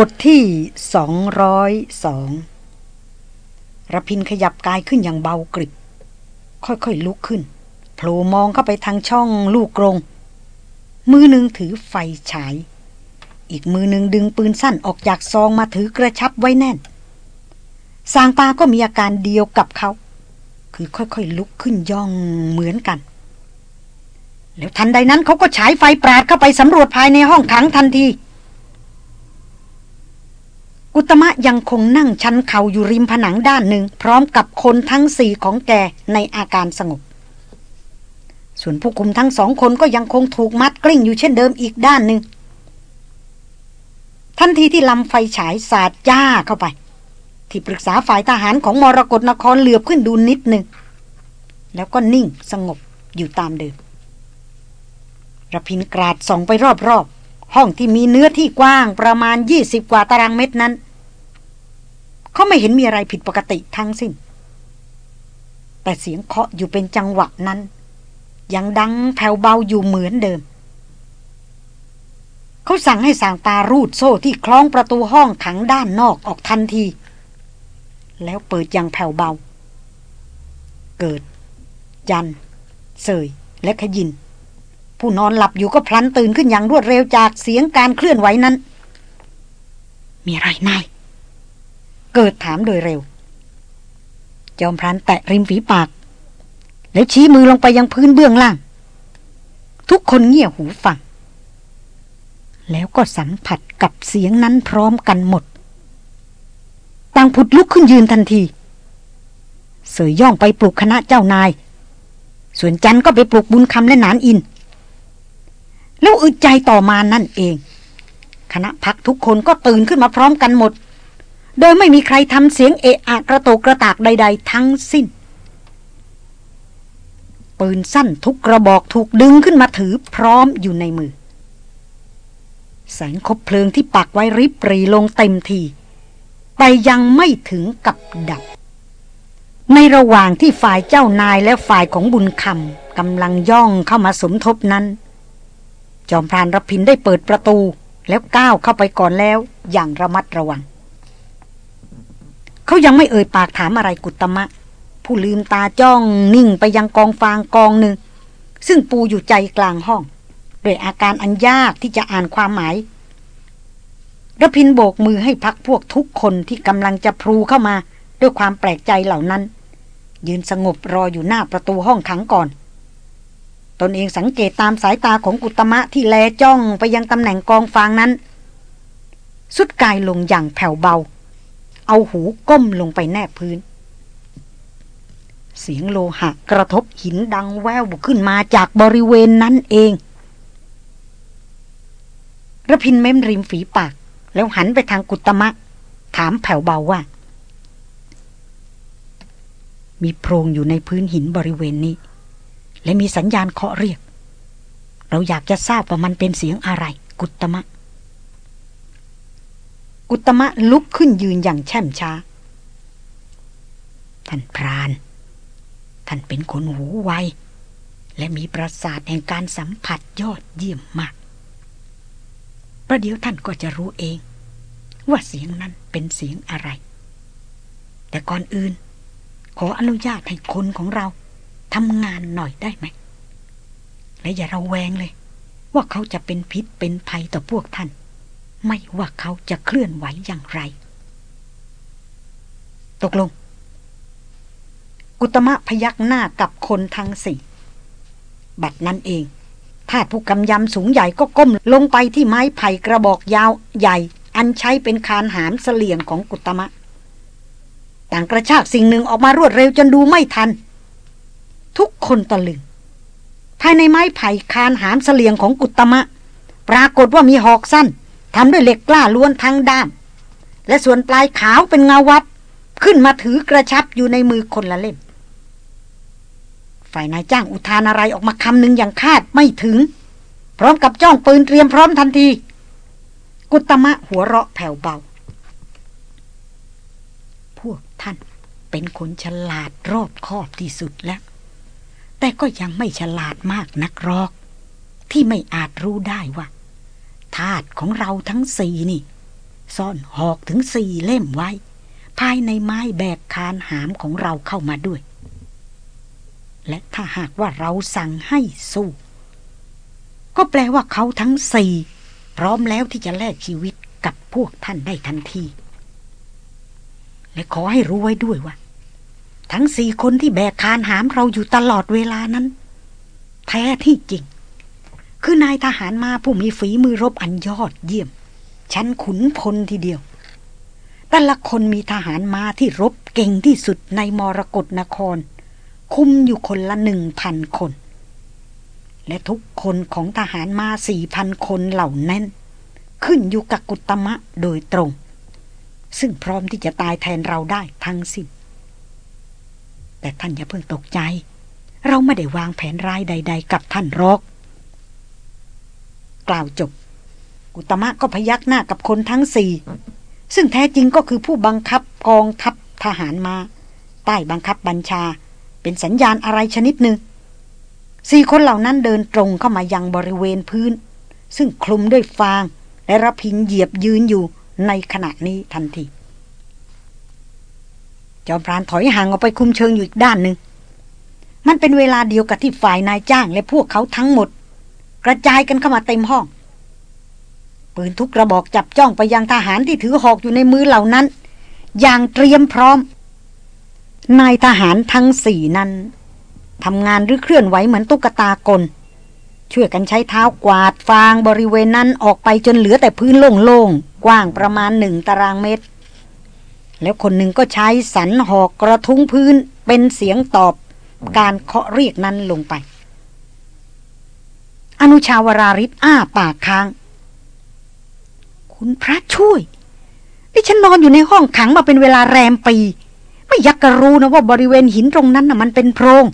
บทที่สองร้อยสองระพินขยับกายขึ้นอย่างเบากริบ ค่อยๆลุกขึ้นโผล่มองเข้าไปทางช่องลูกกรง มือหนึ่งถือไฟฉาย อีกมือหนึ่งดึงปืนสั้นออกจากซองมาถือกระชับไว้แน่น สางปาก็มีอาการเดียวกับเขา คือค่อยๆลุกขึ้นย่องเหมือนกัน แล้วทันใดนั้นเขาก็ฉายไฟปราดเข้าไปสำรวจภายในห้องขังทันที กุตมะยังคงนั่งชันเข่าอยู่ริมผนังด้านหนึ่ง พร้อมกับคนทั้งสี่ของแกในอาการสงบ ส่วนผู้คุมทั้งสองคนก็ยังคงถูกมัดกลิ้งอยู่เช่นเดิมอีกด้านหนึ่งทันทีที่ลำไฟฉายสาดจ้าเข้าไป ที่ปรึกษาฝ่ายทหารของมรกรนครเหลือบขึ้นดูนิดหนึ่ง แล้วก็นิ่งสงบอยู่ตามเดิมระพินกราดส่องไปรอบ ห้องที่มีเนื้อที่กว้างประมาณยี่สิบกว่าตารางเมตรนั้น เขาไม่เห็นมีอะไรผิดปกติทั้งสิ้น แต่เสียงเคาะอยู่เป็นจังหวะนั้น ยังดังแผ่วเบาอยู่เหมือนเดิม เขาสั่งให้สางตารูดโซ่ที่คล้องประตูห้องขังด้านนอกออกทันที แล้วเปิดอย่างแผ่วเบา เกิด ยัน เสยและขยิน ผู้นอนหลับอยู่ก็พลันตื่นขึ้นอย่างรวดเร็วจากเสียงการเคลื่อนไหวนั้น มีอะไรนาย เกิดถามโดยเร็ว จอมพรานแตะริมฝีปาก แล้วชี้มือลงไปยังพื้นเบื้องล่าง ทุกคนเงี่ยหูฟัง แล้วก็สัมผัสกับเสียงนั้นพร้อมกันหมด ต่างผุดลุกขึ้นยืนทันที เสยย่องไปปลุกคณะเจ้านายส่วนจันก็ไปปลุกบุญคำและนานอิน แล้วอึดใจต่อมานั่นเอง คณะพักทุกคนก็ตื่นขึ้นมาพร้อมกันหมด โดยไม่มีใครทำเสียงเอะอะกระโตกกระตากใด ๆ ทั้งสิ้น ปืนสั้นทุกกระบอกถูกดึงขึ้นมาถือพร้อมอยู่ในมือ แสงคบเพลิงที่ปักไว้ริบรีลงเต็มทีแต่ยังไม่ถึงกับดับ ในระหว่างที่ฝ่ายเจ้านายและฝ่ายของบุญคำกำลังย่องเข้ามาสมทบนั้น จอมพรานรพินได้เปิดประตู แล้วก้าวเข้าไปก่อนแล้วอย่างระมัดระวัง เขายังไม่เอ่ยปากถามอะไรกุตมะ ผู้ลืมตาจ้องนิ่งไปยังกองฟางกองหนึ่ง ซึ่งปูอยู่ใจกลางห้องด้วยอาการอันยากที่จะอ่านความหมายรพินโบกมือให้พักพวกทุกคนที่กำลังจะพลูเข้ามา ด้วยความแปลกใจเหล่านั้น ยืนสงบรออยู่หน้าประตูห้องขังก่อน นเองสังเกตตามสายตาของกุตมะที่แลจ้องไปยังตำแหน่งกองฟางนั้น สุดกายลงอย่างแผ่วเบา เอาหูก้มลงไปแนบพื้น เสียงโลหะกระทบหินดังแววขึ้นมาจากบริเวณนั้นเองระพินเม้มริมฝีปาก แล้วหันไปทางกุตมะ ถามแผ่วเบาว่า มีโพรงอยู่ในพื้นหินบริเวณนี้ และมีสัญญาณเคาะเรียก เราอยากจะทราบว่ามันเป็นเสียงอะไร กุตมะ กุตมะลุกขึ้นยืนอย่างแช่มช้า ท่านพราน ท่านเป็นคนหูไว และมีประสาทแห่งการสัมผัสยอดเยี่ยมมาก ประเดี๋ยวท่านก็จะรู้เอง ว่าเสียงนั้นเป็นเสียงอะไร แต่ก่อนอื่น ขออนุญาตให้คนของเรา ทำงานหน่อยได้ไหม และอย่าเราแวงเลย ว่าเขาจะเป็นพิษเป็นภัยต่อพวกท่าน ไม่ว่าเขาจะเคลื่อนไหวอย่างไร ตกลงกุตมะพยักหน้ากับคนทั้งสี่บัดนั้นเองถ้าผู้กำยำสูงใหญ่ก็ก้มลงไปที่ไม้ไผ่กระบอกยาวใหญ่ อันใช้เป็นคานหามเสลี่ยงของกุตมะ ต่างกระชากสิ่งหนึ่งออกมารวดเร็วจนดูไม่ทัน ทุกคนตะลึง ภายในไม้ไผ่คานหามเสลียงของกุตมะ ปรากฏว่ามีหอกสั้นทำด้วยเหล็กกล้าล้วนทั้งด้าม และส่วนปลายขาวเป็นเงาวับ ขึ้นมาถือกระชับอยู่ในมือคนละเล่ม ฝ่ายนายจ้างอุทานอะไรออกมาคำหนึ่งอย่างคาดไม่ถึง พร้อมกับจ้องปืนเตรียมพร้อมทันที กุตมะหัวเราะแผ่วเบา พวกท่านเป็นคนฉลาดรอบคอบที่สุดแล้ว แต่ก็ยังไม่ฉลาดมากนักรอก ที่ไม่อาจรู้ได้ว่าธาตุของเราทั้งสี่นี่ ซ่อนหอกถึงสี่เล่มไว้ ภายในไม้แบกคานหามของเราเข้ามาด้วย และถ้าหากว่าเราสั่งให้สู้ ก็แปลว่าเขาทั้งสี่พร้อมแล้วที่จะแลกชีวิตกับพวกท่านได้ทันที และขอให้รู้ไว้ด้วยว่า ทั้งสี่คนที่แบกคานหามเราอยู่ตลอดเวลานั้น แท้ที่จริง คือนายทหารมาผู้มีฝีมือรบอันยอดเยี่ยม ชั้นขุนพลทีเดียว แต่ละคนมีทหารมาที่รบเก่งที่สุดในมรกรนคร คุมอยู่คนละหนึ่งพันคน และทุกคนของทหารมาสี่พันคนเหล่านั้นขึ้นอยู่กับกุตมะโดยตรง ซึ่งพร้อมที่จะตายแทนเราได้ทั้งสิ้น แต่ท่านอย่าเพิ่งตกใจ เราไม่ได้วางแผนร้ายใด ๆ กับท่านรอก กล่าวจบกุตมะก็พยักหน้ากับคนทั้งสี่ ซึ่งแท้จริงก็คือผู้บังคับกองทัพทหารมา ใต้บังคับบัญชา เป็นสัญญาณอะไรชนิดหนึ่งสี่คนเหล่านั้นเดินตรงเข้ามายังบริเวณพื้น ซึ่งคลุมด้วยฟางและรับพินเหยียบยืนอยู่ในขณะนี้ทันที จอมพรานถอยห่างออกไปคุมเชิงอยู่อีกด้านหนึ่ง มันเป็นเวลาเดียวกับที่ฝ่ายนายจ้างและพวกเขาทั้งหมด กระจายกันเข้ามาเต็มห้อง ปืนทุกกระบอกจับจ้องไปยังทหารที่ถือหอกอยู่ในมือเหล่านั้น อย่างเตรียมพร้อม นายทหารทั้งสี่นั้นทำงานหรือเคลื่อนไหวเหมือนตุ๊กตากล ช่วยกันใช้เท้ากวาดฟางบริเวณนั้นออกไปจนเหลือแต่พื้นโล่งๆ กว้างประมาณหนึ่งตารางเมตร แล้วคนหนึ่งก็ใช้สันหอกกระทุ้งพื้นเป็นเสียงตอบการเคาะเรียกนั้นลงไป อนุชาวราริศอ้าปากค้าง คุณพระช่วยดิฉันนอนอยู่ในห้องขังมาเป็นเวลาแรมปี ไม่ยักกระรู้นะว่าบริเวณหินตรงนั้นน่ะมันเป็นโพรง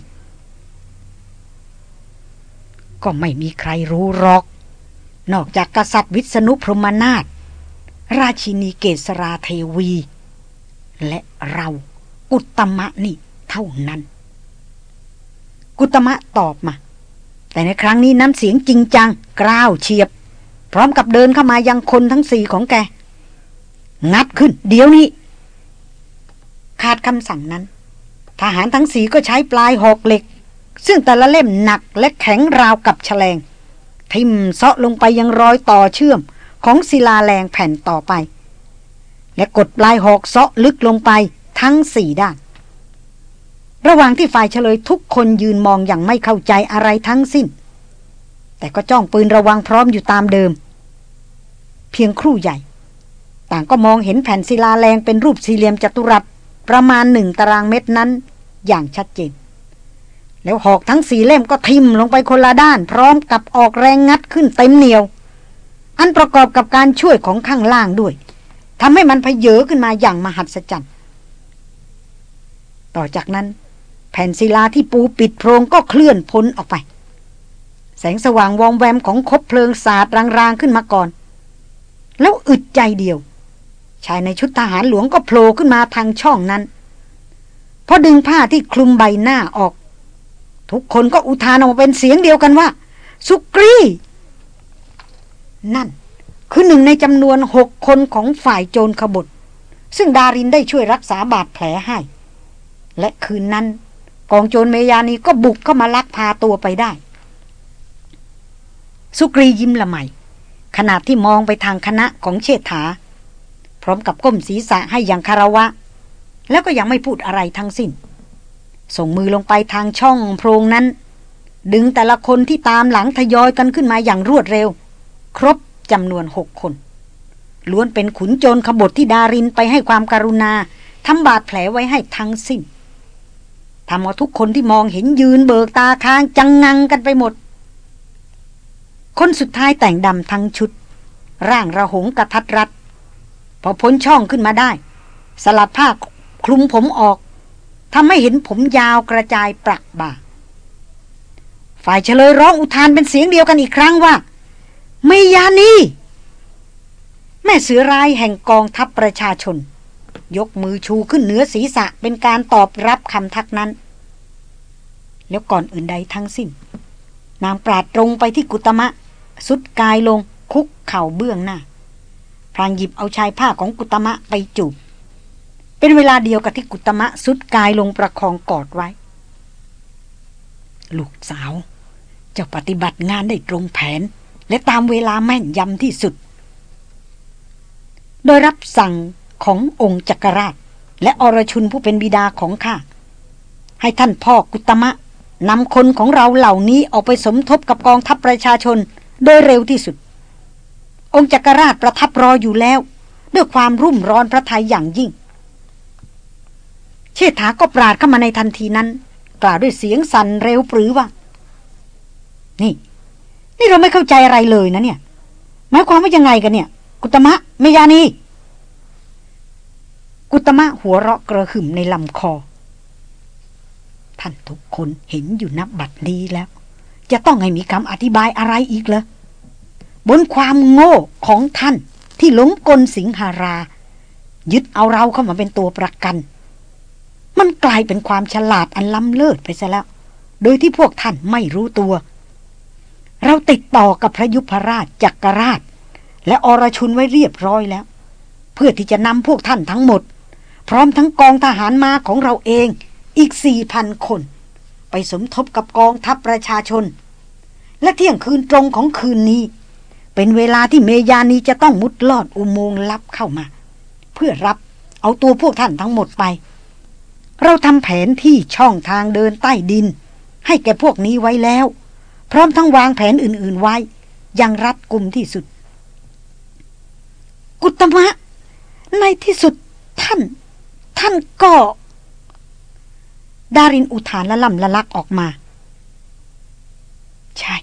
ก็ไม่มีใครรู้หรอก นอกจากกษัตริย์วิษณุพรหมนาถราชินีเกษราเทวี และเรา กุตมะนี่เท่านั้น กุตมะตอบมา แต่ในครั้งนี้น้ำเสียงจริงจัง กล้าวเฉียบ พร้อมกับเดินเข้ามายังคนทั้งสี่ของแก งัดขึ้น เดี๋ยวนี้ ขาดคำสั่งนั้น ทหารทั้งสีก็ใช้ปลายหอกเหล็ก ซึ่งแต่ละเล่มหนักและแข็งราวกับแฉลง ทิ่มเซาะลงไปยังรอยต่อเชื่อมของศิลาแรงแผ่นต่อไป และกดปลายหอกเซาะลึกลงไปทั้งสี่ด้าน ระหว่างที่ฝ่ายเฉลยทุกคนยืนมองอย่างไม่เข้าใจอะไรทั้งสิ้น แต่ก็จ้องปืนระวังพร้อมอยู่ตามเดิม เพียงครู่ใหญ่ ต่างก็มองเห็นแผ่นศิลาแรงเป็นรูปสี่เหลี่ยมจัตุรัสประมาณหนึ่งตารางเมตรนั้นอย่างชัดเจน แล้วหอกทั้งสี่เล่มก็ทิมลงไปคนละด้าน พร้อมกับออกแรงงัดขึ้นเต็มเหนียว อันประกอบกับการช่วยของข้างล่างด้วย ทำให้มันพเยอขึ้นมาอย่างมหัศจรรย์ต่อจากนั้น แผ่นศิลาที่ปูปิดโพรงก็เคลื่อนพ้นออกไป แสงสว่างวอมแวมของคบเพลิงสาดรางๆขึ้นมาก่อน แล้วอึดใจเดียว ชายในชุดทหารหลวงก็โผล่ขึ้นมาทางช่องนั้นพอดึงผ้าที่คลุมใบหน้าออก ทุกคนก็อุทานออกมาเป็นเสียงเดียวกันว่า สุกรี นั่น คือหนึ่งในจำนวนหกคนของฝ่ายโจรขบฏซึ่งดารินได้ช่วยรักษาบาดแผลให้ และคืนนั้นกองโจรเมยานีก็บุกเข้ามาลักพาตัวไปได้ สุกรียิ้มละไมขณะที่มองไปทางคณะของเชษฐา พร้อมกับก้มศีรษะให้อย่างคารวะ แล้วก็ยังไม่พูดอะไรทั้งสิ้น ส่งมือลงไปทางช่องโพรงนั้น ดึงแต่ละคนที่ตามหลังทยอยกันขึ้นมาอย่างรวดเร็ว ครบ จำนวนหกคน ล้วนเป็นขุนโจรขบฏที่ดารินไปให้ความการุณาทำบาดแผลไว้ให้ทั้งสิ้นทำเอาทุกคนที่มองเห็นยืนเบิกตาค้างจังงังกันไปหมด คนสุดท้ายแต่งดำทั้งชุด ร่างระหงกระทัดรัด พอพ้นช่องขึ้นมาได้ สลัดผ้าคลุมผมออกทำให้เห็นผมยาวกระจายปรักบ่า ฝ่ายเฉลยร้องอุทานเป็นเสียงเดียวกันอีกครั้งว่า มยานีแม่เสือรายแห่งกองทัพประชาชน ยกมือชูขึ้นเหนือศีรษะเป็นการตอบรับคำทักนั้น แล้วก่อนอื่นใดทั้งสิ้น นางปราดตรงไปที่กุตมะ สุดกายลงคุกเข่าเบื้องหน้าพลางหยิบเอาชายผ้าของกุตมะไปจูบเป็นเวลาเดียวกับที่กุตมะสุดกายลงประคองกอดไว้ ลูกสาว เจ้าปฏิบัติงานได้ตรงแผน และตามเวลาแม่นยำที่สุด โดยรับสั่งขององค์จักรราช และอรชุนผู้เป็นบิดาของข้า ให้ท่านพ่อกุตมะนำคนของเราเหล่านี้ออกไปสมทบกับกองทัพประชาชนโดยเร็วที่สุด องค์จักรราชประทับรออยู่แล้ว ด้วยความรุ่มร้อนพระทัยอย่างยิ่ง เชษฐาก็ปราดเข้ามาในทันทีนั้น กล่าวด้วยเสียงสั่นเร็วปรือว่า นี่ นี่เราไม่เข้าใจอะไรเลยนะเนี่ยหมายความว่ายังไงกันเนี่ย กุตมะเมยานีกุตมะหัวเราะกระหึ่มในลำคอ ท่านทุกคนเห็นอยู่นับบัดนี้แล้ว จะต้องให้มีคำอธิบายอะไรอีกเหรอบนความโง่ของท่านที่หลงกลสิงหารา ยึดเอาเราเข้ามาเป็นตัวประกัน มันกลายเป็นความฉลาดอันล้ำเลิศไปซะแล้ว โดยที่พวกท่านไม่รู้ตัว เราติดต่อกับพระยุพราชจักรราช และอรชุนไว้เรียบร้อยแล้ว เพื่อที่จะนำพวกท่านทั้งหมด พร้อมทั้งกองทหารมาของเราเองอีกสี่พันคน ไปสมทบกับกองทัพประชาชน และเที่ยงคืนตรงของคืนนี้ เป็นเวลาที่เมยานีจะต้องมุดลอดอุโมงค์ลับเข้ามา เพื่อรับเอาตัวพวกท่านทั้งหมดไป เราทำแผนที่ช่องทางเดินใต้ดิน ให้แก่พวกนี้ไว้แล้ว พร้อมทั้งวางแผนอื่น ๆไว้ยังรัดกุมที่สุด กุตมะ ในที่สุดท่าน ท่านก็ ดารินอุทานละล่ำละลักออกมา ใช่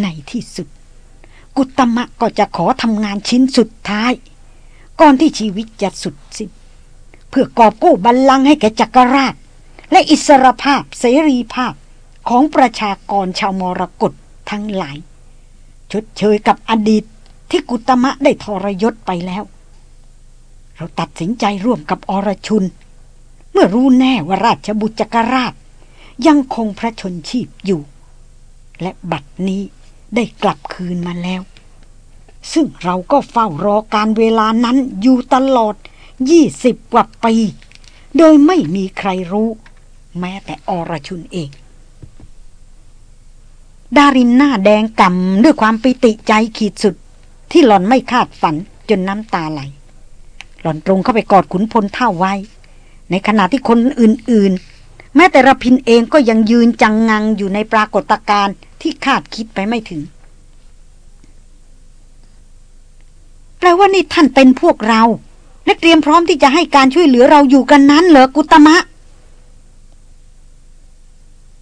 ในที่สุด กุตมะก็จะขอทำงานชิ้นสุดท้าย ก่อนที่ชีวิตจะสุดสิ้นเพื่อกอบกู้บัลลังก์ให้แก่จักรราช และอิสรภาพเสรีภาพ ของประชากรชาวมรกตทั้งหลาย ชดเชยกับอดีตที่กุตมะได้ทรยศไปแล้ว เราตัดสินใจร่วมกับอรชุน เมื่อรู้แน่ว่าราชบุตรจักรราช ยังคงพระชนชีพอยู่ และบัดนี้ได้กลับคืนมาแล้ว ซึ่งเราก็เฝ้ารอการเวลานั้นอยู่ตลอดยี่สิบกว่าปี โดยไม่มีใครรู้ แม้แต่อรชุนเอง ดารินหน้าแดงกำด้วยความปิติใจขีดสุด ที่หล่อนไม่คาดฝันจนน้ำตาไหล หล่อนตรงเข้าไปกอดขุนพลเท่าไว้ ในขณะที่คนอื่นๆ แม้แต่ระพินเองก็ยังยืนจังงังอยู่ในปรากฏการณ์ที่คาดคิดไปไม่ถึง แปลว่านี่ท่านเป็นพวกเราและเตรียมพร้อมที่จะให้การช่วยเหลือเราอยู่กันนั้นเหรอกุตมะ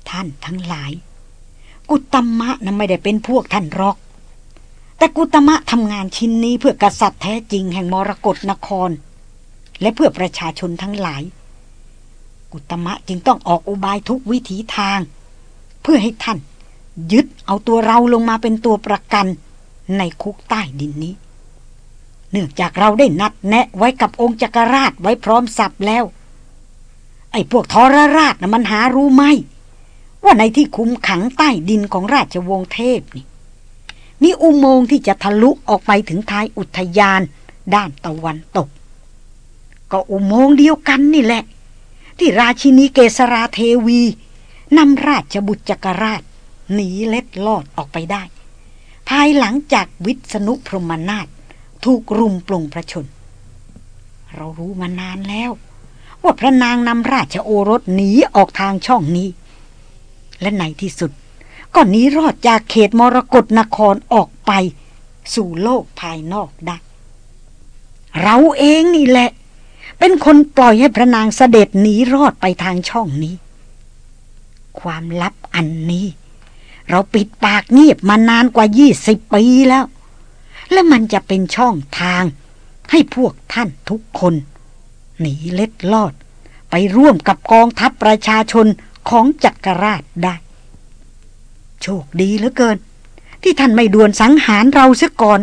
ท่านทั้งหลาย กุตมะนั้นไม่ได้เป็นพวกท่านรอก แต่กุตมะทำงานชิ้นนี้เพื่อกษัตริย์แท้จริงแห่งมรกรนคร และเพื่อประชาชนทั้งหลาย กุตมะจึงต้องออกอุบายทุกวิถีทาง เพื่อให้ท่าน ยึดเอาตัวเราลงมาเป็นตัวประกันในคุกใต้ดินนี้ เนื่องจากเราได้นัดแนะไว้กับองค์จักรราชไว้พร้อมสับแล้ว ไอ้พวกทรราชนะมันหารู้ไหม ว่าในที่คุมขังใต้ดินของราชวงศ์เทพนี่มีอุโมงค์ที่จะทะลุออกไปถึงท้ายอุทยานด้านตะวันตก ก็อุโมงค์เดียวกันนี่แหละ ที่ราชินีเกษราเทวีนำราชบุตรจักรราชหนีเล็ดลอดออกไปได้ ภายหลังจากวิษณุพรหมนาถถูกรุมปลงพระชน เรารู้มานานแล้ว ว่าพระนางนำราชโอรสหนีออกทางช่องนี้ และในที่สุด ก็หนีรอดจากเขตมรกรนครออกไป สู่โลกภายนอกได้ เราเองนี่แหละ เป็นคนปล่อยให้พระนางเสด็จหนีรอดไปทางช่องนี้ ความลับอันนี้ เราปิดปากเงียบมานานกว่ายี่สิบปีแล้ว และมันจะเป็นช่องทางให้พวกท่านทุกคน หนีเล็ดลอด ไปร่วมกับกองทัพประชาชน ของจักรราชได้ โชคดีเหลือเกิน ที่ท่านไม่ด่วนสังหารเราเสียก่อน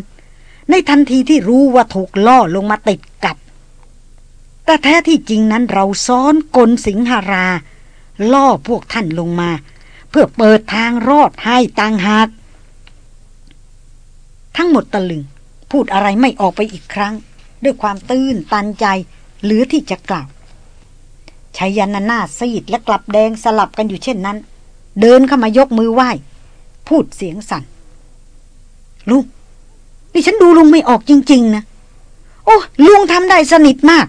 ในทันทีที่รู้ว่าถูกล่อลงมาติดกับ แต่แท้ที่จริงนั้นเราซ้อนกลสิงหารา ล่อพวกท่านลงมา เพื่อเปิดทางรอดให้ต่างหากทั้งหมดตะลึง พูดอะไรไม่ออกไปอีกครั้ง ด้วยความตื้นตันใจหรือที่จะกล่าว ชายันหน้าซีดและกลับแดงสลับกันอยู่เช่นนั้น เดินเข้ามายกมือไหว้ พูดเสียงสั่น ลุงนี่ฉันดูลุงไม่ออกจริง ๆ นะ โอ้ลุงทำได้สนิทมาก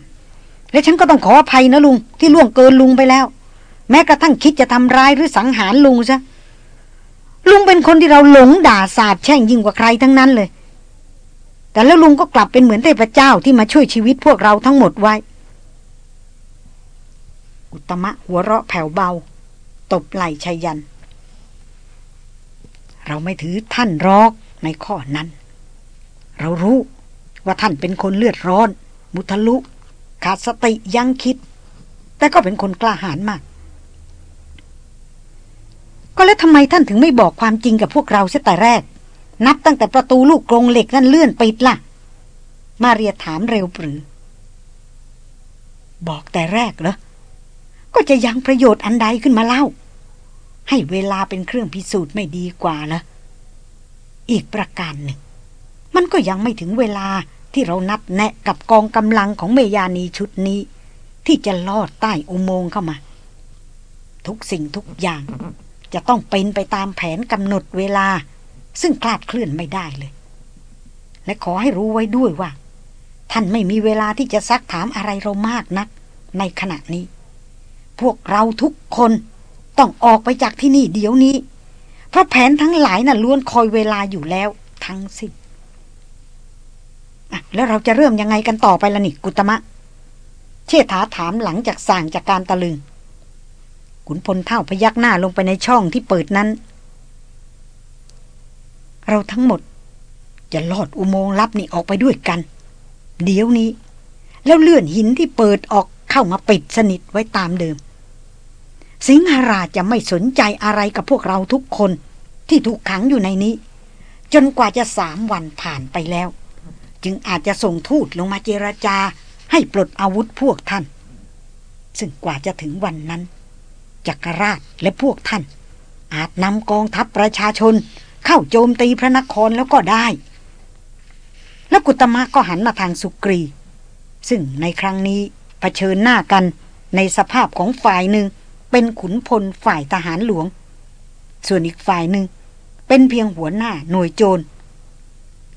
และฉันก็ต้องขออภัยนะลุง ที่ล่วงเกินลุงไปแล้ว แม้กระทั่งคิดจะทำร้ายหรือสังหารลุงซะลุงเป็นคนที่เราหลงด่าสาดแช่งยิ่งกว่าใครทั้งนั้นเลย แต่แล้วลุงก็กลับเป็นเหมือนเทพเจ้าที่มาช่วยชีวิตพวกเราทั้งหมดไว้ อุตมะหัวเราะแผ่วเบา ตบไหล่ชัยยัน เราไม่ถือท่านรอกในข้อนั้น เรารู้ว่าท่านเป็นคนเลือดร้อน มุทะลุ ขาดสติยังคิด แต่ก็เป็นคนกล้าหาญมาก ก็แล้วทำไมท่านถึงไม่บอกความจริงกับพวกเราเสียแต่แรก นับตั้งแต่ประตูลูกกรงเหล็กนั่นเลื่อนปิดละ่ะ มาเรียถามเร็วปรือ บอกแต่แรกเหรอ ก็จะยังประโยชน์อันใดขึ้นมาเล่า ให้เวลาเป็นเครื่องพิสูจน์ไม่ดีกว่าเหรออีกประการหนึ่ง มันก็ยังไม่ถึงเวลาที่เรานัดแนะกับกองกำลังของเมยานีชุดนี้ ที่จะลอดใต้อุโมงค์เข้ามา ทุกสิ่งทุกอย่างจะต้องเป็นไปตามแผนกำหนดเวลา ซึ่งคลาดเคลื่อนไม่ได้เลย และขอให้รู้ไว้ด้วยว่า ท่านไม่มีเวลาที่จะซักถามอะไรเรามากนัก ในขณะนี้ พวกเราทุกคนต้องออกไปจากที่นี่เดี๋ยวนี้ เพราะแผนทั้งหลายนะ่ะล้วนคอยเวลาอยู่แล้วทั้งสิ้นแล้วเราจะเริ่มยังไงกันต่อไปล่ะนี่กุตมะ เชษฐาถามหลังจากสั่งจากการตะลึง ขุนพลเท่าพยักหน้าลงไปในช่องที่เปิดนั้น เราทั้งหมด จะลอดอุโมงค์ลับนี่ออกไปด้วยกัน เดี๋ยวนี้ แล้วเลื่อนหินที่เปิดออกเข้ามาปิดสนิทไว้ตามเดิม สิงหราจะไม่สนใจอะไรกับพวกเราทุกคนที่ถูกขังอยู่ในนี้ จนกว่าจะสามวันผ่านไปแล้ว จึงอาจจะส่งทูตลงมาเจรจาให้ปลดอาวุธพวกท่าน ซึ่งกว่าจะถึงวันนั้น จักรราชและพวกท่าน อาจนำกองทัพประชาชน เข้าโจมตีพระนครแล้วก็ได้ แล้วกุตมะก็หันมาทางสุกรี ซึ่งในครั้งนี้เผชิญหน้ากันในสภาพของฝ่ายหนึ่ง เป็นขุนพลฝ่ายทหารหลวง ส่วนอีกฝ่ายหนึ่ง เป็นเพียงหัวหน้าหน่วยโจร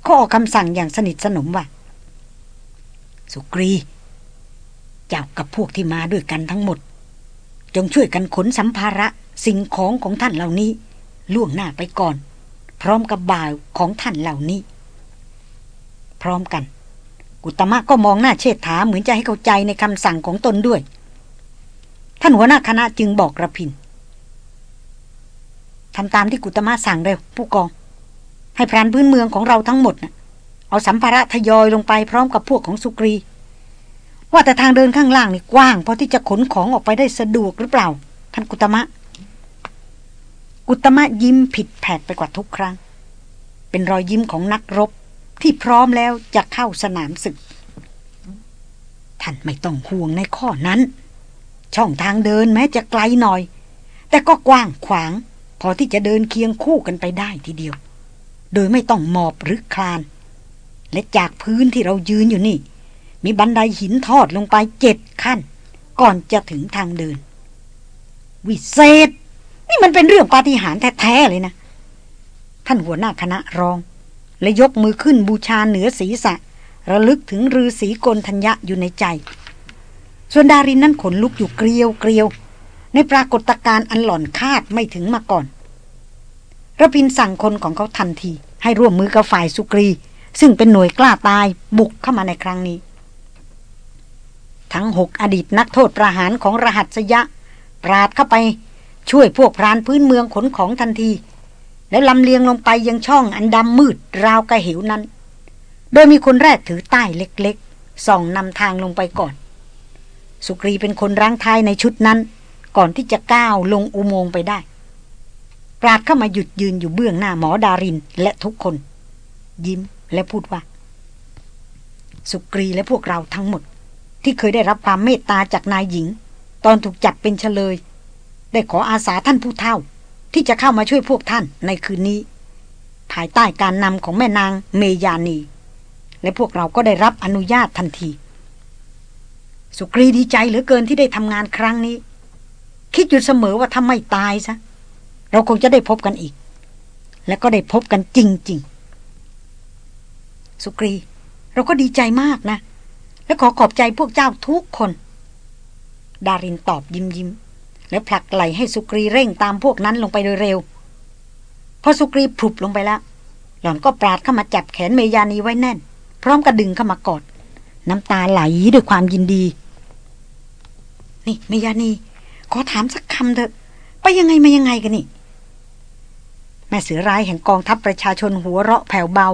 เขาออกคำสั่งอย่างสนิทสนมว่า สุกรี เจ้ากับพวกที่มาด้วยกันทั้งหมด จงช่วยกันขนสัมภาระสิ่งของของท่านเหล่านี้ ล่วงหน้าไปก่อน พร้อมกับบ่าวของท่านเหล่านี้ พร้อมกัน กุตมะก็มองหน้าเชษฐาเหมือนจะให้เข้าใจในคำสั่งของตนด้วย ท่านหัวหน้าคณะจึงบอกระพินทำตามที่กุตมะสั่งเร็ว ผู้กอง ให้พรานพื้นเมืองของเราทั้งหมดนะเอาสัมภาระทยอยลงไปพร้อมกับพวกของสุกรี ว่าแต่ทางเดินข้างล่างนี่กว้างพอที่จะขนของออกไปได้สะดวกหรือเปล่า ท่านกุตมะ กุตมะยิ้มผิดแผกไปกว่าทุกครั้ง เป็นรอยยิ้มของนักรบที่พร้อมแล้วจะเข้าสนามศึก ท่านไม่ต้องห่วงในข้อนั้น ช่องทางเดินแม้จะไกลหน่อย แต่ก็กว้างขวาง พอที่จะเดินเคียงคู่กันไปได้ทีเดียว โดยไม่ต้องหมอบหรือคลาน และจากพื้นที่เรายืนอยู่นี่ มีบันไดหินทอดลงไปเจ็ดขั้น ก่อนจะถึงทางเดิน วิเศษ นี่มันเป็นเรื่องปาฏิหาริย์แท้ๆเลยนะ ท่านหัวหน้าคณะรอง และยกมือขึ้นบูชาเหนือศีรษะ ระลึกถึงฤาษีกลทัญญะอยู่ในใจ ส่วนดารินนั้นขนลุกอยู่เกลียวเกลียว ในปรากฏการณ์อันหล่อนคาดไม่ถึงมาก่อนระพินสั่งคนของเขาทันที ให้ร่วมมือกับฝ่ายสุกรี ซึ่งเป็นหน่วยกล้าตายบุกเข้ามาในครั้งนี้ ทั้งหกอดีตนักโทษประหารของรหัสยะ ปราดเข้าไปช่วยพวกพรานพื้นเมืองขนของทันที แล้วลำเลียงลงไปยังช่องอันดำมืดราวกระหิวนั้น โดยมีคนแรกถือใต้เล็กๆส่องนำทางลงไปก่อน สุกรีเป็นคนร่างท้ายในชุดนั้น ก่อนที่จะก้าวลงอุโมงค์ไปได้ ปราดเข้ามาหยุดยืนอยู่เบื้องหน้าหมอดารินและทุกคน ยิ้มและพูดว่า สุกรีและพวกเราทั้งหมด ที่เคยได้รับความเมตตาจากนายหญิง ตอนถูกจับเป็นเฉลย ได้ขออาสาท่านผู้เฒ่า ที่จะเข้ามาช่วยพวกท่านในคืนนี้ ภายใต้การนำของแม่นางเมยานี และพวกเราก็ได้รับอนุญาตทันที สุกรีดีใจเหลือเกินที่ได้ทำงานครั้งนี้ คิดอยู่เสมอว่าถ้าไม่ตายซะ เราคงจะได้พบกันอีก และก็ได้พบกันจริง ๆ สุกรี เราก็ดีใจมากนะ และขอขอบใจพวกเจ้าทุกคน ดารินตอบยิ้มยิ้มแล้วผลักไหลให้สุกรีเร่งตามพวกนั้นลงไปโดยเร็ว พอสุกรีพลุบลงไปแล้ว หล่อนก็ปราดเข้ามาจับแขนเมยานีไว้แน่น พร้อมกระดึงเข้ามากอด น้ำตาไหลด้วยความยินดี นี่เมยานี ขอถามสักคำเถอะ ไปยังไงมายังไงกันนี่ แม่เสือร้ายแห่งกองทัพประชาชนหัวเราะแผ่วเบา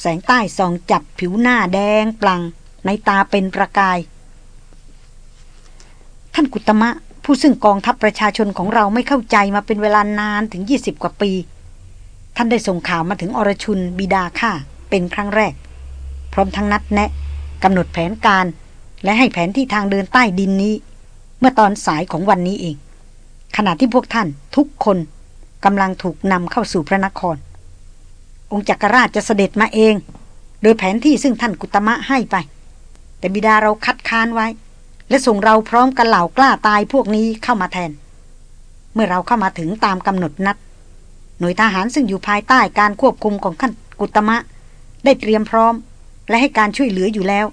แสงใต้ส่องจับผิวหน้าแดงปลัง ในตาเป็นประกาย ท่านกุตมะ ผู้ซึ่งกองทัพประชาชนของเราไม่เข้าใจมาเป็นเวลานานถึงยี่สิบกว่าปี ท่านได้ส่งข่าวมาถึงอรชุนบิดาข้าเป็นครั้งแรก พร้อมทั้งนัดแนะกำหนดแผนการ และให้แผนที่ทางเดินใต้ดินนี้ เมื่อตอนสายของวันนี้เอง ขณะที่พวกท่านทุกคนกำลังถูกนำเข้าสู่พระนคร องค์จักรราชจะเสด็จมาเอง โดยแผนที่ซึ่งท่านกุตมะให้ไป แต่บิดาเราคัดค้านไว้ และส่งเราพร้อมกันเหล่ากล้าตายพวกนี้เข้ามาแทน เมื่อเราเข้ามาถึงตามกำหนดนัด หน่วยทหารซึ่งอยู่ภายใต้การควบคุมของขั้นกุตมะ ได้เตรียมพร้อม และให้การช่วยเหลืออยู่แล้ว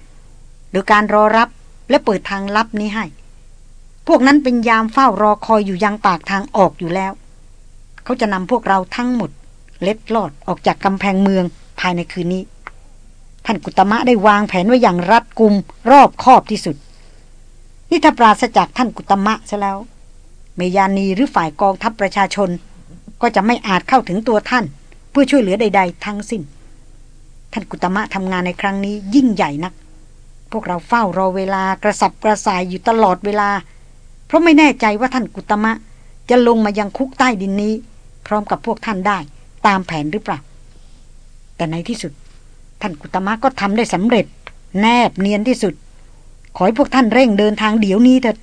โดยการรอรับและเปิดทางลับนี้ให้ พวกนั้นเป็นยามเฝ้ารอคอยอยู่ยังปากทางออกอยู่แล้ว เขาจะนำพวกเราทั้งหมด เล็ดลอดออกจากกำแพงเมืองภายในคืนนี้ ท่านกุตมะได้วางแผนไว้อย่างรัดกุมรอบคอบที่สุด นี่ถ้าปราศจากท่านกุตมะซะแล้ว เมยานีหรือฝ่ายกองทัพประชาชน ก็จะไม่อาจเข้าถึงตัวท่าน เพื่อช่วยเหลือใด ๆ ทั้งสิ้น ท่านกุตมะทำงานในครั้งนี้ยิ่งใหญ่นัก พวกเราเฝ้ารอเวลากระสับกระส่ายอยู่ตลอดเวลา เพราะไม่แน่ใจว่าท่านกุตมะ จะลงมายังคุกใต้ดินนี้ พร้อมกับพวกท่านได้ตามแผนหรือเปล่า แต่ในที่สุด ท่านกุตมะก็ทำได้สำเร็จ แนบเนียนที่สุด ขอให้พวกท่านเร่งเดินทางเดี๋ยวนี้เถิด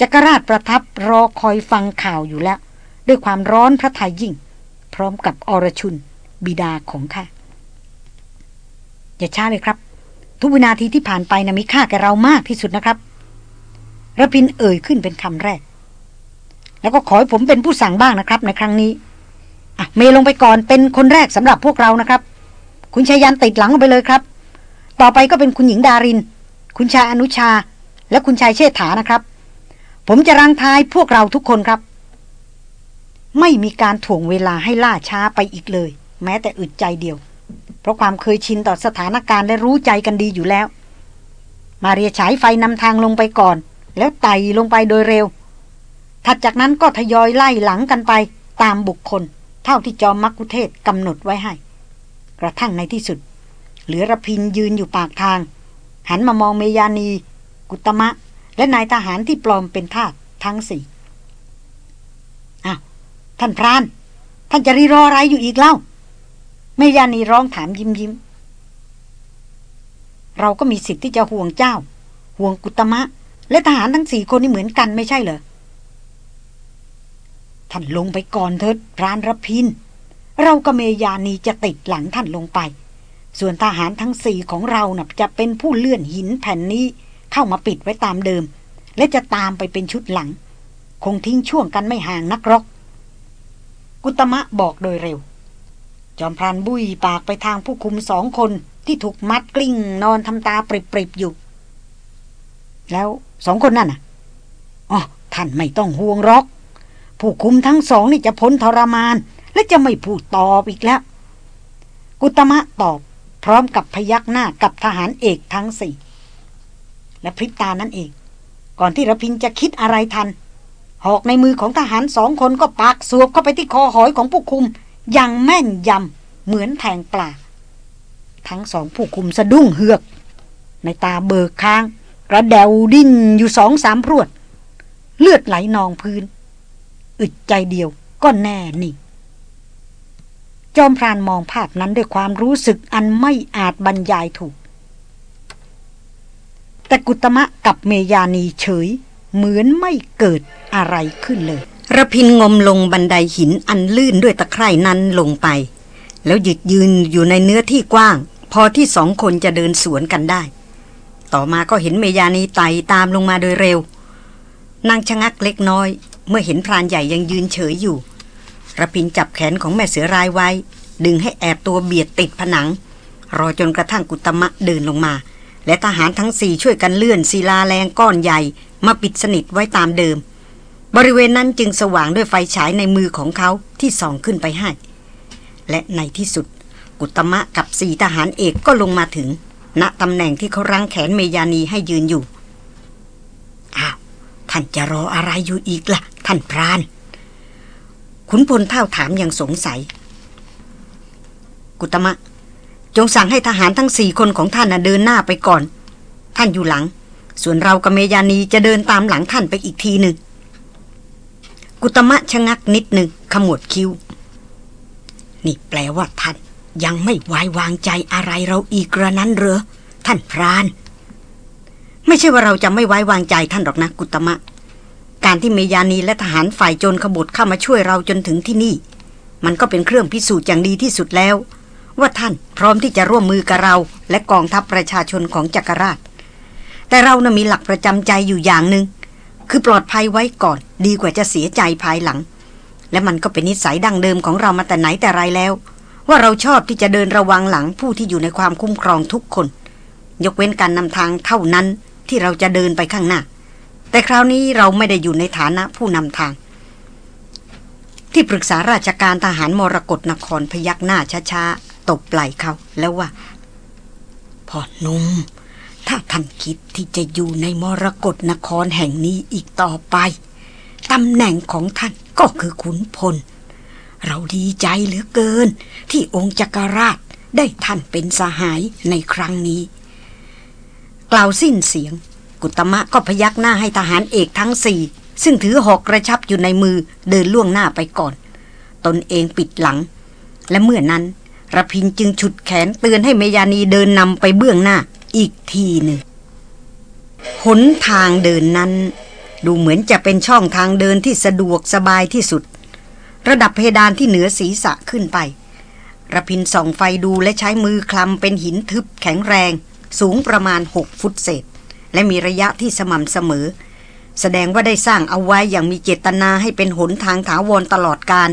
จักรราชประทับรอคอยฟังข่าวอยู่แล้ว ด้วยความร้อนพระทัยยิ่ง พร้อมกับอรชุนบิดาของข้าอย่าช้าเลยครับ ทุกวินาทีที่ผ่านไปนะมีค่าแก่เรามากที่สุดนะครับระพินเอ่ยขึ้นเป็นคำแรก แล้วก็ขอให้ผมเป็นผู้สั่งบ้างนะครับ ในครั้งนี้อะเมลงไปก่อนเป็นคนแรกสำหรับพวกเรานะครับ คุณชายันติดหลังไปเลยครับ ต่อไปก็เป็นคุณหญิงดาริน คุณชายอนุชา และคุณชายเชษฐานะครับ ผมจะรังทายพวกเราทุกคนครับ ไม่มีการถ่วงเวลาให้ล่าช้าไปอีกเลย แม้แต่อึดใจเดียว เพราะความเคยชินต่อสถานการณ์และรู้ใจกันดีอยู่แล้ว มาเรียฉายไฟนำทางลงไปก่อน แล้วไต่ลงไปโดยเร็ว ถัดจากนั้นก็ทยอยไล่หลังกันไปตามบุคคล เท่าที่จอมมักคุเทศกำหนดไว้ให้ กระทั่งในที่สุด เหลือระพินยืนอยู่ปากทาง หันมามองเมยานี กุตมะ และนายทหารที่ปลอมเป็นทาสทั้งสี่อ้าวท่านพราน ท่านจะรีรออะไรอยู่อีกเล่า เมยานีร้องถามยิ้มยิ้ม เราก็มีสิทธิ์ที่จะห่วงเจ้า ห่วงกุตมะ และทหารทั้งสี่คนนี่เหมือนกันไม่ใช่เหรอ ท่านลงไปก่อนเถิดพรานรพิน เรากับเมยานีจะติดหลังท่านลงไป ส่วนทหารทั้งสี่ของเรานะ่ะจะเป็นผู้เลื่อนหินแผ่นนี้เข้ามาปิดไว้ตามเดิม และจะตามไปเป็นชุดหลัง คงทิ้งช่วงกันไม่ห่างนักรอก กุตมะบอกโดยเร็ว จอมพรานบุยปากไปทางผู้คุมสองคนที่ถูกมัดกลิ้งนอนทำตาปริบๆอยู่ แล้วสองคนนั่นน่ะอ๋อท่านไม่ต้องห่วงรอก ผู้คุมทั้งสองนี่จะพ้นทรมาน และจะไม่พูดตอบอีกแล้ว กุตมะตอบพร้อมกับพยักหน้ากับทหารเอกทั้งสี่ และพริบตานั่นเอง ก่อนที่ระพินจะคิดอะไรทัน หอกในมือของทหารสองคนก็ปากสวบเข้าไปที่คอหอยของผู้คุม อย่างแม่นยำเหมือนแทงปลาทั้งสองผู้คุมสะดุ้งเฮือก ในตาเบิกค้าง กระเดวดิ้นอยู่สองสามพรวด เลือดไหลนองพื้น อึดใจเดียวก็แน่นิ่งจอมพรานมองภาพนั้นด้วยความรู้สึกอันไม่อาจบรรยายถูก แต่กุตมะกับเมยานีเฉย เหมือนไม่เกิดอะไรขึ้นเลย ระพินงมลงบันไดหินอันลื่นด้วยตะไคร่นั้นลงไป แล้วหยุดยืนอยู่ในเนื้อที่กว้าง พอที่สองคนจะเดินสวนกันได้ ต่อมาก็เห็นเมยานีไต่ตามลงมาโดยเร็วนางชะงักเล็กน้อย เมื่อเห็นพรานใหญ่ยังยืนเฉยอยู่ระพินจับแขนของแม่เสือรายไว้ ดึงให้แอบตัวเบียดติดผนัง รอจนกระทั่งกุตมะเดินลงมา และทหารทั้งสี่ช่วยกันเลื่อนศิลาแรงก้อนใหญ่ มาปิดสนิทไว้ตามเดิม บริเวณนั้นจึงสว่างด้วยไฟฉายในมือของเขาที่ส่องขึ้นไปให้ และในที่สุด กุตมะกับสี่ทหารเอกก็ลงมาถึง ณตำแหน่งที่เขารั้งแขนเมยานีให้ยืนอยู่ อ้าว ท่านจะรออะไรอยู่อีกละ่ะ ท่านพราน ขุนพลเท่าถามอย่างสงสัย กุตมะ จงสั่งให้ทหารทั้งสี่คนของท่านเดินหน้าไปก่อน ท่านอยู่หลัง ส่วนเรากับเมยานีจะเดินตามหลังท่านไปอีกทีหนึ่ง กุตมะชะงักนิดหนึ่งขมวดคิ้ว นี่แปลว่าท่านยังไม่ไว้วางใจอะไรเราอีกกระนั้นเหรอ ท่านพราน ไม่ใช่ว่าเราจะไม่ไว้วางใจท่านหรอกนะ กุตมะ การที่เมยานีและทหารฝ่ายโจรขบฏเข้ามาช่วยเราจนถึงที่นี่ มันก็เป็นเครื่องพิสูจน์อย่างดีที่สุดแล้ว ว่าท่านพร้อมที่จะร่วมมือกับเรา และกองทัพประชาชนของจักรราช แต่เรานะ่ะมีหลักประจำใจอยู่อย่างหนึง่ง คือปลอดภัยไว้ก่อน ดีกว่าจะเสียใจภายหลัง และมันก็เป็นนิสัยดั้งเดิมของเรามาแต่ไหนแต่ไรแล้ว ว่าเราชอบที่จะเดินระวังหลังผู้ที่อยู่ในความคุ้มครองทุกคน ยกเว้นการนำทางเท่านั้นที่เราจะเดินไปข้างหน้า แต่คราวนี้เราไม่ได้อยู่ในฐานะผู้นำทาง ที่ปรึกษาราชการทหารมรกรนครพยักหน้าช้าๆตบไหล่เขาแล้วว่าพ่อนุ่ม ถ้าท่านคิดที่จะอยู่ในมรกรนครแห่งนี้อีกต่อไปตำแหน่งของท่านก็คือขุนพล เราดีใจเหลือเกิน ที่องค์จักรราชได้ท่านเป็นสหายในครั้งนี้ กล่าวสิ้นเสียง กุตมะก็พยักหน้าให้ทหารเอกทั้งสี่ ซึ่งถือหอกกระชับอยู่ในมือเดินล่วงหน้าไปก่อน ตนเองปิดหลัง และเมื่อนั้นระพินจึงฉุดแขนเตือนให้เมยานีเดินนำไปเบื้องหน้า อีกทีหนึ่งหนทางเดินนั้น ดูเหมือนจะเป็นช่องทางเดินที่สะดวกสบายที่สุด ระดับเพดานที่เหนือศีรษะขึ้นไประพินส่องไฟดูและใช้มือคลำเป็นหินทึบแข็งแรง สูงประมาณหกฟุตเศษ และมีระยะที่สม่ำเสมอ แสดงว่าได้สร้างเอาไว้อย่างมีเจตนาให้เป็นหนทางถาวรตลอดการ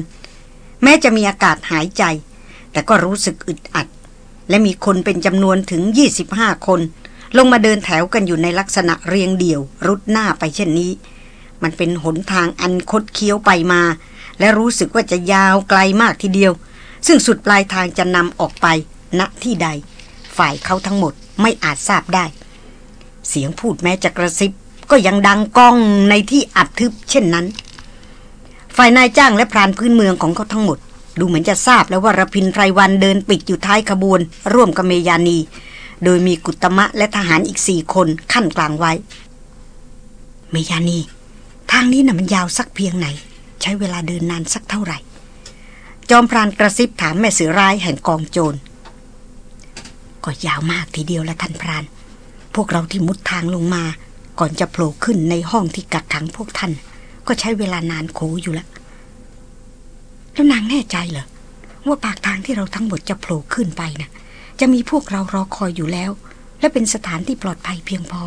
แม้จะมีอากาศหายใจ แต่ก็รู้สึกอึดอัด และมีคนเป็นจำนวนถึง 25 คน ลงมาเดินแถวกันอยู่ในลักษณะเรียงเดี่ยว รุดหน้าไปเช่นนี้ มันเป็นหนทางอันคดเคี้ยวไปมา และรู้สึกว่าจะยาวไกลมากทีเดียว ซึ่งสุดปลายทางจะนำออกไปณที่ใด ฝ่ายเขาทั้งหมดไม่อาจทราบได้ เสียงพูดแม้จะกระซิบ ก็ยังดังก้องในที่อับทึบเช่นนั้น ฝ่ายนายจ้างและพรานพื้นเมืองของเขาทั้งหมด ดูเหมือนจะทราบแล้วว่ารพินไพรวันเดินปิดอยู่ท้ายขบวน ร่วมกับเมยานี โดยมีกุตมะและทหารอีกสี่คนขั้นกลางไว้ เมยานี ทางนี้น่ะมันยาวสักเพียงไหน ใช้เวลาเดินนานสักเท่าไหร่ จอมพรานกระซิบถามแม่เสือร้ายแห่งกองโจรก็ยาวมากทีเดียวละท่านพราน พวกเราที่มุดทางลงมา ก่อนจะโผล่ขึ้นในห้องที่กักขังพวกท่าน ก็ใช้เวลานานโขอยู่แล้ว แล้วนางแน่ใจเหรอว่าปากทางที่เราทั้งหมดจะโผล่ขึ้นไปนะ่ะ จะมีพวกเรารอคอยอยู่แล้ว และเป็นสถานที่ปลอดภัยเพียงพอ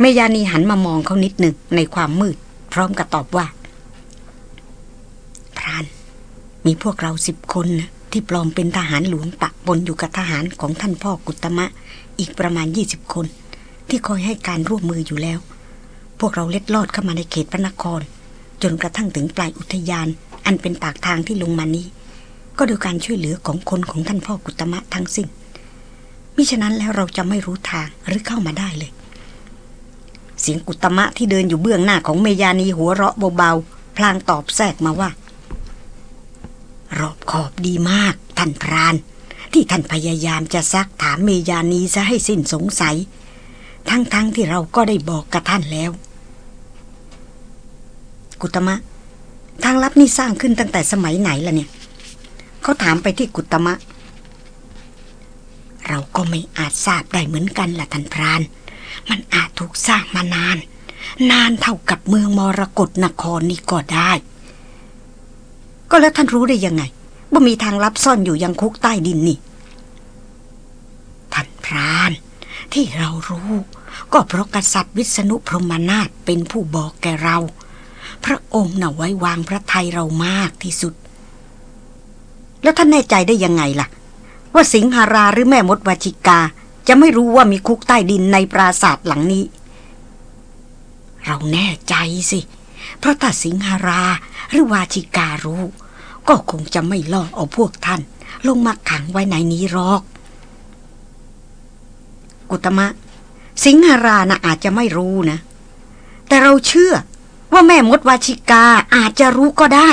เมยานีหันมามองเขานิดหนึ่งในความมืด พร้อมกับตอบว่า พราน มีพวกเราสิบคนนะที่ปลอมเป็นทหารหลวงปะปนอยู่กับทหารของท่านพ่อกุตมะ อีกประมาณยี่สิบคน ที่คอยให้การร่วมมืออยู่แล้ว พวกเราเล็ดลอดเข้ามาในเขตพระนคร จนกระทั่งถึงปลายอุทยาน อันเป็นปากทางที่ลงมานี้ ก็โดยการช่วยเหลือของคนของท่านพ่อกุตมะทั้งสิ้นมิฉะนั้นแล้วเราจะไม่รู้ทางหรือเข้ามาได้เลย เสียงกุตมะที่เดินอยู่เบื้องหน้าของเมยานีหัวเราะเบาๆพลางตอบแทรกมาว่า รอบขอบดีมาก ท่านพราน ที่ท่านพยายามจะซักถามเมยานีซะให้สิ้นสงสัย ทั้งๆทที่เราก็ได้บอกกับท่านแล้ว กุตมะ ทางลับนี่สร้างขึ้นตั้งแต่สมัยไหนล่ะเนี่ยเขาถามไปที่กุตมะ เราก็ไม่อาจทราบได้เหมือนกันล่ะท่านพราน มันอาจถูกสร้างมานาน นานเท่ากับเมืองมรกรนครนี่ก็ได้ ก็แล้วท่านรู้ได้ยังไง ว่ามีทางลับซ่อนอยู่ยังคุกใต้ดินนี่ทันพรานที่เรารู้ ก็เพราะกษัตริย์วิษณุพรหมนาถเป็นผู้บอกแกเรา พระองค์น่ะไว้วางพระทัยเรามากที่สุด แล้วท่านแน่ใจได้ยังไงล่ะ ว่าสิงหาราหรือแม่มดวชิกา จะไม่รู้ว่ามีคุกใต้ดินในปราสาทหลังนี้ เราแน่ใจสิ เพราะถ้าสิงหาราหรือวาชิการู้ ก็คงจะไม่ล่อเอาพวกท่าน ลงมาขังไว้ในนี้หรอก กุตมะ สิงหารานะอาจจะไม่รู้นะ แต่เราเชื่อ ว่าแม่มดวาชิกาอาจจะรู้ก็ได้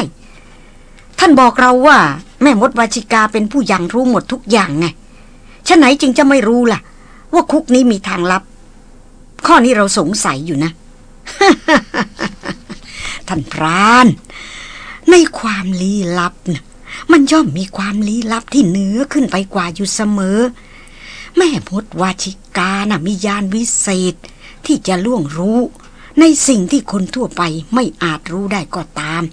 ท่านบอกเราว่า แม่มดวาชิกาเป็นผู้ยังรู้หมดทุกอย่างไงฉะไหนจึงจะไม่รู้ล่ะ ว่าคุกนี้มีทางลับ ข้อนี้เราสงสัยอยู่นะ ท่านพราน ในความลี้ลับนะมันย่อมมีความลี้ลับที่เหนือขึ้นไปกว่าอยู่เสมอ แม่มดวาชิกานะ่ะมียานวิเศษที่จะล่วงรู้ ในสิ่งที่คนทั่วไปไม่อาจรู้ได้ก็ตาม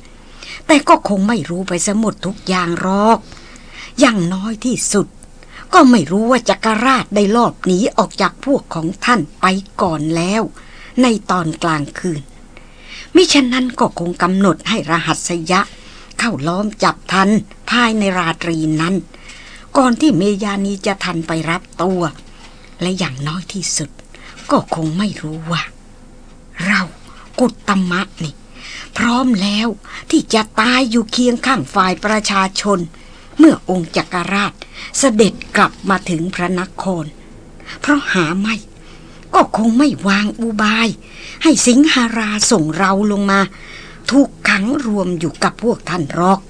แต่ก็คงไม่รู้ไปสมดทุกอย่างหรอก อย่างน้อยที่สุด ก็ไม่รู้ว่าจักรราชได้ลอบหนีออกจากพวกของท่านไปก่อนแล้ว ในตอนกลางคืน มิฉะนั้นก็คงกำหนดให้รหัสยะ เข้าล้อมจับทันภายในราตรีนั้น ก่อนที่เมยานีจะทันไปรับตัว และอย่างน้อยที่สุด ก็คงไม่รู้ว่า เรากุตตมะนี่ พร้อมแล้วที่จะตายอยู่เคียงข้างฝ่ายประชาชน เมื่อองค์จักรราชเสด็จกลับมาถึงพระนคร เพราะหาไม่ ก็คงไม่วางอุบาย ให้สิงหาราส่งเราลงมา ถูกขังรวมอยู่กับพวกท่านรอก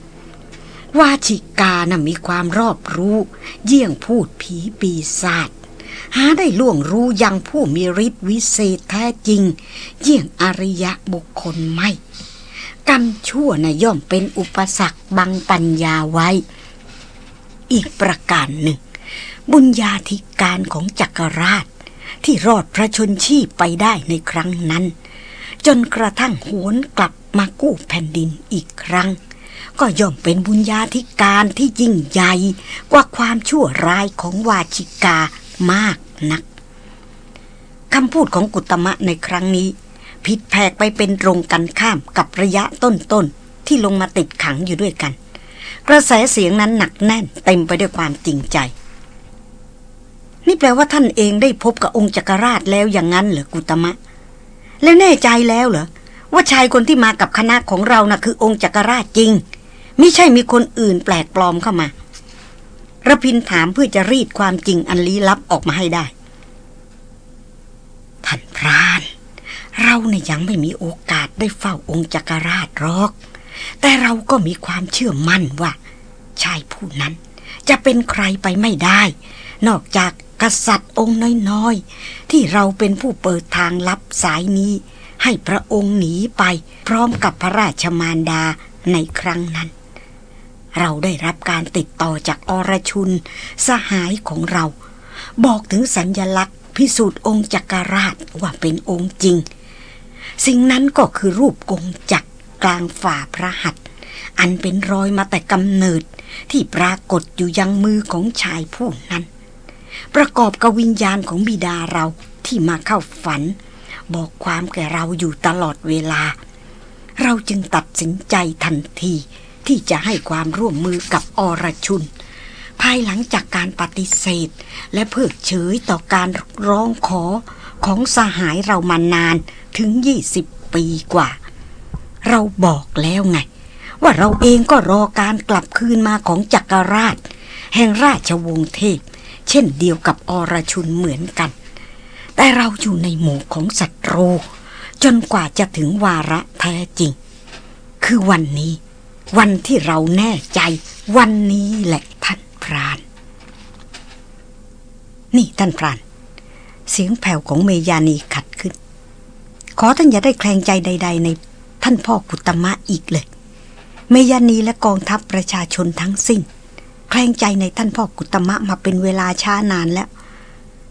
ว่าชิกานะ่ะมีความรอบรู้ เยี่ยงพูดผีปีศาจ หาได้ล่วงรู้ยังผู้มีฤทธิ์วิเศษแท้จริง เยี่ยงอริยะบุคคลไม่กรรมชั่วนะย่อมเป็นอุปสรรคบังปัญญาไว้ อีกประการหนึ่ง บุญญาธิการของจักรราช ที่รอดพระชนชีพไปได้ในครั้งนั้น จนกระทั่งหวนกลับมากู้แผ่นดินอีกครั้ง ก็ย่อมเป็นบุญญาธิการที่ยิ่งใหญ่กว่าความชั่วร้ายของวาชิกา มากนักคำพูดของกุตมะในครั้งนี้ ผิดแผกไปเป็นตรงกันข้ามกับระยะต้นๆ ที่ลงมาติดขังอยู่ด้วยกัน กระแสเสียงนั้นหนักแน่นเต็มไปด้วยความจริงใจ นี่แปลว่าท่านเองได้พบกับองค์จักรราชแล้วอย่างนั้นเหรอกุตมะ แล้วแน่ใจแล้วเหรอว่าชายคนที่มากับคณะของเรานะ่ะคือองค์จักรราชจริง ไม่ใช่มีคนอื่นแปลกปลอมเข้ามา ระพินถามเพื่อจะรีดความจริงอันลี้ลับออกมาให้ได้ ท่านพราน เราเนี่ยยังไม่มีโอกาสได้เฝ้าองค์จักรราชหรอก แต่เราก็มีความเชื่อมั่นว่า ชายผู้นั้นจะเป็นใครไปไม่ได้ นอกจากกษัตริย์องค์น้อยๆ ที่เราเป็นผู้เปิดทางลับสายนี้ ให้พระองค์หนีไปพร้อมกับพระราชมารดาในครั้งนั้น เราได้รับการติดต่อจากอรชุน สหายของเรา บอกถึงสัญญลักษณ์ พิสูจน์องค์จักรราชว่าเป็นองค์จริง สิ่งนั้นก็คือรูปกงจักรกลางฝ่าพระหัตถ์อันเป็นรอยมาแต่กำเนิดที่ปรากฏอยู่ยังมือของชายผู้นั้น ประกอบกับวิญญาณของบิดาเราที่มาเข้าฝัน บอกความแก่เราอยู่ตลอดเวลา เราจึงตัดสินใจทันที ที่จะให้ความร่วมมือกับอรชุน ภายหลังจากการปฏิเสธ และเพิกเฉยต่อการร้องขอของสหายเรามานานถึงยี่สิบปีกว่า เราบอกแล้วไง ว่าเราเองก็รอการกลับคืนมาของจักรราช แห่งราชวงศ์เทพ เช่นเดียวกับอรชุนเหมือนกัน แต่เราอยู่ในหมู่ของศัตรูจนกว่าจะถึงวาระแท้จริง คือวันนี้ วันที่เราแน่ใจ วันนี้แหละท่านพราน นี่ท่านพราน เสียงแผ่วของเมยานีขัดขึ้น ขอท่านอย่าได้แคลงใจใด ๆ ในท่านพ่อกุตมะอีกเลย เมยานีและกองทัพประชาชนทั้งสิ้น แคลงใจในท่านพ่อกุตมะมาเป็นเวลาช้านานแล้ว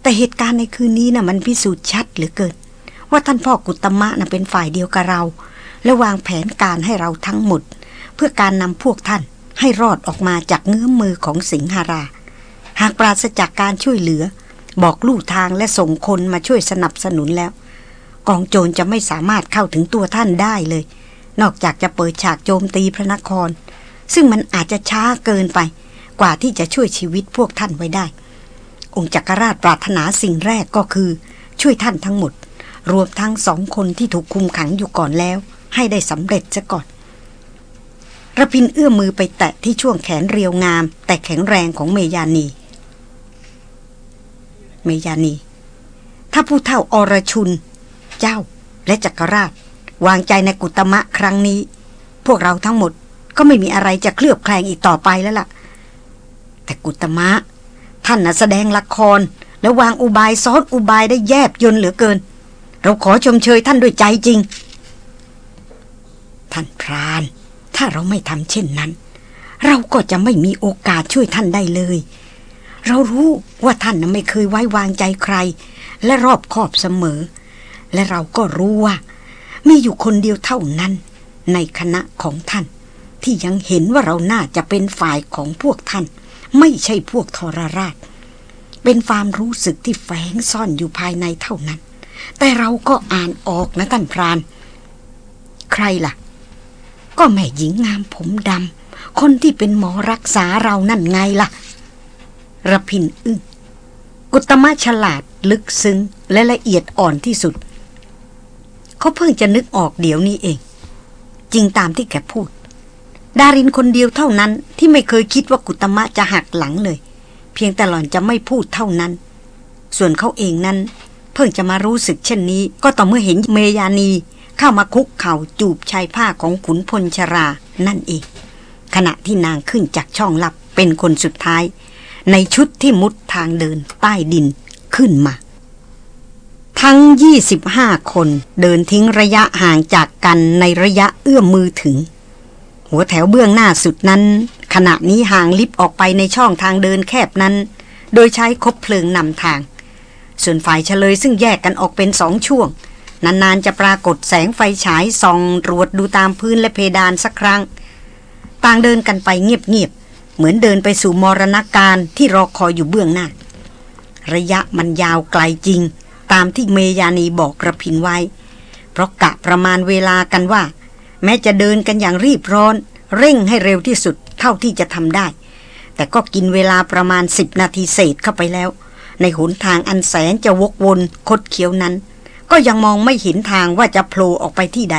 แต่เหตุการณ์ในคืนนี้นะ่ะมันพิสูจน์ชัดเหลือเกิน ว่าท่านพ่อกุตมะนะ่ะเป็นฝ่ายเดียวกับเรา และวางแผนการให้เราทั้งหมด เพื่อการนำพวกท่านให้รอดออกมาจากเงื้อมมือของสิงหารา หากปราศจากการช่วยเหลือ บอกลู่ทางและส่งคนมาช่วยสนับสนุนแล้ว กองโจรจะไม่สามารถเข้าถึงตัวท่านได้เลย นอกจากจะเปิดฉากโจมตีพระนคร ซึ่งมันอาจจะช้าเกินไป กว่าที่จะช่วยชีวิตพวกท่านไว้ได้ องค์จักรราชปรารถนาสิ่งแรกก็คือ ช่วยท่านทั้งหมด รวมทั้งสองคนที่ถูกคุมขังอยู่ก่อนแล้ว ให้ได้สำเร็จซะก่อน ระพินเอื้อมมือไปแตะที่ช่วงแขนเรียวงาม แต่แข็งแรงของเมยานี เมยานี ถ้าผู้เท่าอรชุน เจ้าและจักรราช วางใจในกุตมะครั้งนี้ พวกเราทั้งหมดก็ไม่มีอะไรจะเคลือบแคลงอีกต่อไปแล้วล่ะ แต่กุตมะ ท่านน่ะแสดงละคร แล้ววางอุบายซ้อนอุบายได้แยบยนเหลือเกิน เราขอชมเชยท่านด้วยใจจริง ท่านพราน ถ้าเราไม่ทำเช่นนั้น เราก็จะไม่มีโอกาสช่วยท่านได้เลย เรารู้ว่าท่านไม่เคยไว้วางใจใคร และรอบคอบเสมอ และเราก็รู้ว่า มีอยู่คนเดียวเท่านั้น ในคณะของท่าน ที่ยังเห็นว่าเราน่าจะเป็นฝ่ายของพวกท่าน ไม่ใช่พวกทรราช เป็นความรู้สึกที่แฝงซ่อนอยู่ภายในเท่านั้น แต่เราก็อ่านออกนะท่านพราน ใครล่ะ ก็แม่หญิงงามผมดำคนที่เป็นหมอรักษาเรานั่นไงล่ะระพินอึ้งกุตมะฉลาดลึกซึ้งและละเอียดอ่อนที่สุด เขาเพิ่งจะนึกออกเดี๋ยวนี้เอง จริงตามที่แกพูด ดารินคนเดียวเท่านั้นที่ไม่เคยคิดว่ากุตมะจะหักหลังเลย เพียงแต่หล่อนจะไม่พูดเท่านั้น ส่วนเขาเองนั้น เพิ่งจะมารู้สึกเช่นนี้ ก็ต่อเมื่อเห็นเมยานี เข้ามาคุกเข่าจูบชายผ้าของขุนพลชรา นั่นเอง ขณะที่นางขึ้นจากช่องลับเป็นคนสุดท้าย ในชุดที่มุดทางเดินใต้ดินขึ้นมา ทั้ง 25 คนเดินทิ้งระยะห่างจากกันในระยะเอื้อมมือถึง หัวแถวเบื้องหน้าสุดนั้น ขณะนี้ห่างลิบออกไปในช่องทางเดินแคบนั้น โดยใช้คบเพลิงนำทาง ส่วนฝ่ายเฉลยซึ่งแยกกันออกเป็นสองช่วง นานๆจะปรากฏแสงไฟฉายส่องตรวจดูตามพื้นและเพดานสักครั้ง ต่างเดินกันไปเงียบๆ เหมือนเดินไปสู่มรณาการที่รอคอยอยู่เบื้องหน้า ระยะมันยาวไกลจริง ตามที่เมยานีบอกกระพินไว้ เพราะกะประมาณเวลากันว่า แม้จะเดินกันอย่างรีบร้อน เร่งให้เร็วที่สุดเท่าที่จะทำได้ แต่ก็กินเวลาประมาณสิบนาทีเศษเข้าไปแล้ว ในหนทางอันแสนจะวกวนคดเคี้ยวนั้น ก็ยังมองไม่เห็นทางว่าจะโผล่ออกไปที่ใด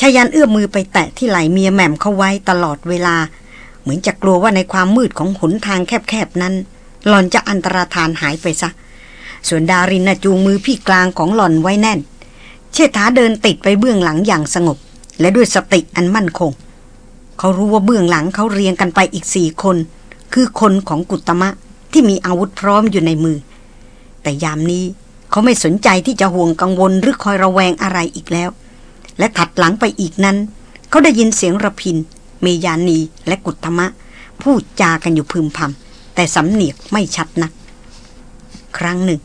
ชายันเอื้อมมือไปแตะที่ไหลเมียแหม่มเขาไว้ตลอดเวลา เหมือนจะกลัวว่าในความมืดของหนทางแคบๆนั้น หล่อนจะอันตรธานหายไปซะ ส่วนดารินจูงมือพี่กลางของหล่อนไว้แน่น เชษฐาเดินติดไปเบื้องหลังอย่างสงบ และด้วยสติอันมั่นคง เขารู้ว่าเบื้องหลังเขาเรียงกันไปอีกสี่คน คือคนของกุตมะที่มีอาวุธพร้อมอยู่ในมือ แต่ยามนี้ เขาไม่สนใจที่จะห่วงกังวลหรือคอยระแวงอะไรอีกแล้ว และถัดหลังไปอีกนั้น เขาได้ยินเสียงระพิน เมยานีและกุตมะ พูดจากันอยู่พึมพำแต่สำเนียกไม่ชัดนัก ครั้งหนึ่ง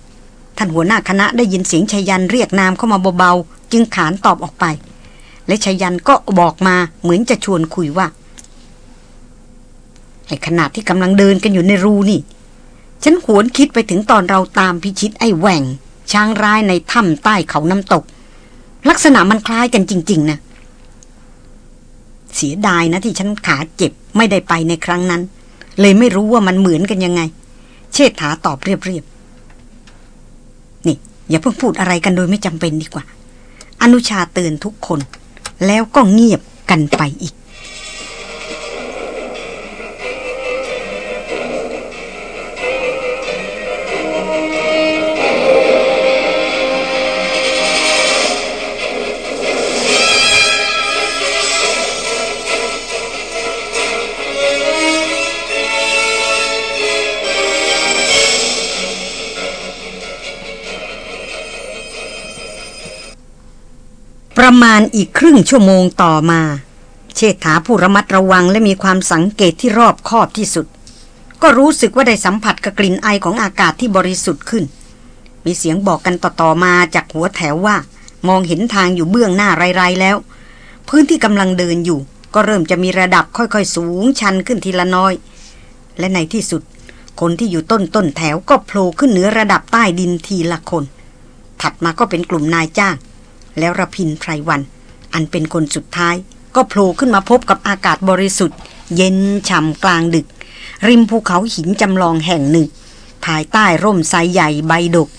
ท่านหัวหน้าคณะได้ยินเสียงชายันเรียกนามเข้ามาเบาๆจึงขานตอบออกไป และชายันก็บอกมาเหมือนจะชวนคุยว่าไอ้ขนาดที่กำลังเดินกันอยู่ในรูนี่ ฉันหวนคิดไปถึงตอนเราตามพิชิตไอ้แหว่ง ช้างร้ายในถ้ำใต้เขาน้ำตก ลักษณะมันคล้ายกันจริง ๆนะเสียดายนะที่ฉันขาเจ็บไม่ได้ไปในครั้งนั้น เลยไม่รู้ว่ามันเหมือนกันยังไง เชษฐาตอบเรียบๆนี่ อย่าเพิ่งพูดอะไรกันโดยไม่จำเป็นดีกว่า อนุชาเตือนทุกคน แล้วก็เงียบกันไปอีก ประมาณอีกครึ่งชั่วโมงต่อมา เชษฐาผู้ระมัดระวังและมีความสังเกตที่รอบคอบที่สุด ก็รู้สึกว่าได้สัมผัสกับกลิ่นไอของอากาศที่บริสุทธิ์ขึ้น มีเสียงบอกกันต่อๆมาจากหัวแถวว่า มองเห็นทางอยู่เบื้องหน้าไรๆแล้ว พื้นที่กำลังเดินอยู่ ก็เริ่มจะมีระดับค่อยๆสูงชันขึ้นทีละน้อย และในที่สุด คนที่อยู่ต้นต้นแถวก็โผล่ขึ้นเหนือระดับใต้ดินทีละคน ถัดมาก็เป็นกลุ่มนายจ้าง แล้วระพินไพรวัน อันเป็นคนสุดท้าย ก็โผล่ขึ้นมาพบกับอากาศบริสุทธิ์ เย็นฉ่ำกลางดึก ริมภูเขาหินจำลองแห่งหนึ่ง ภายใต้ร่มไทรใหญ่ใบดก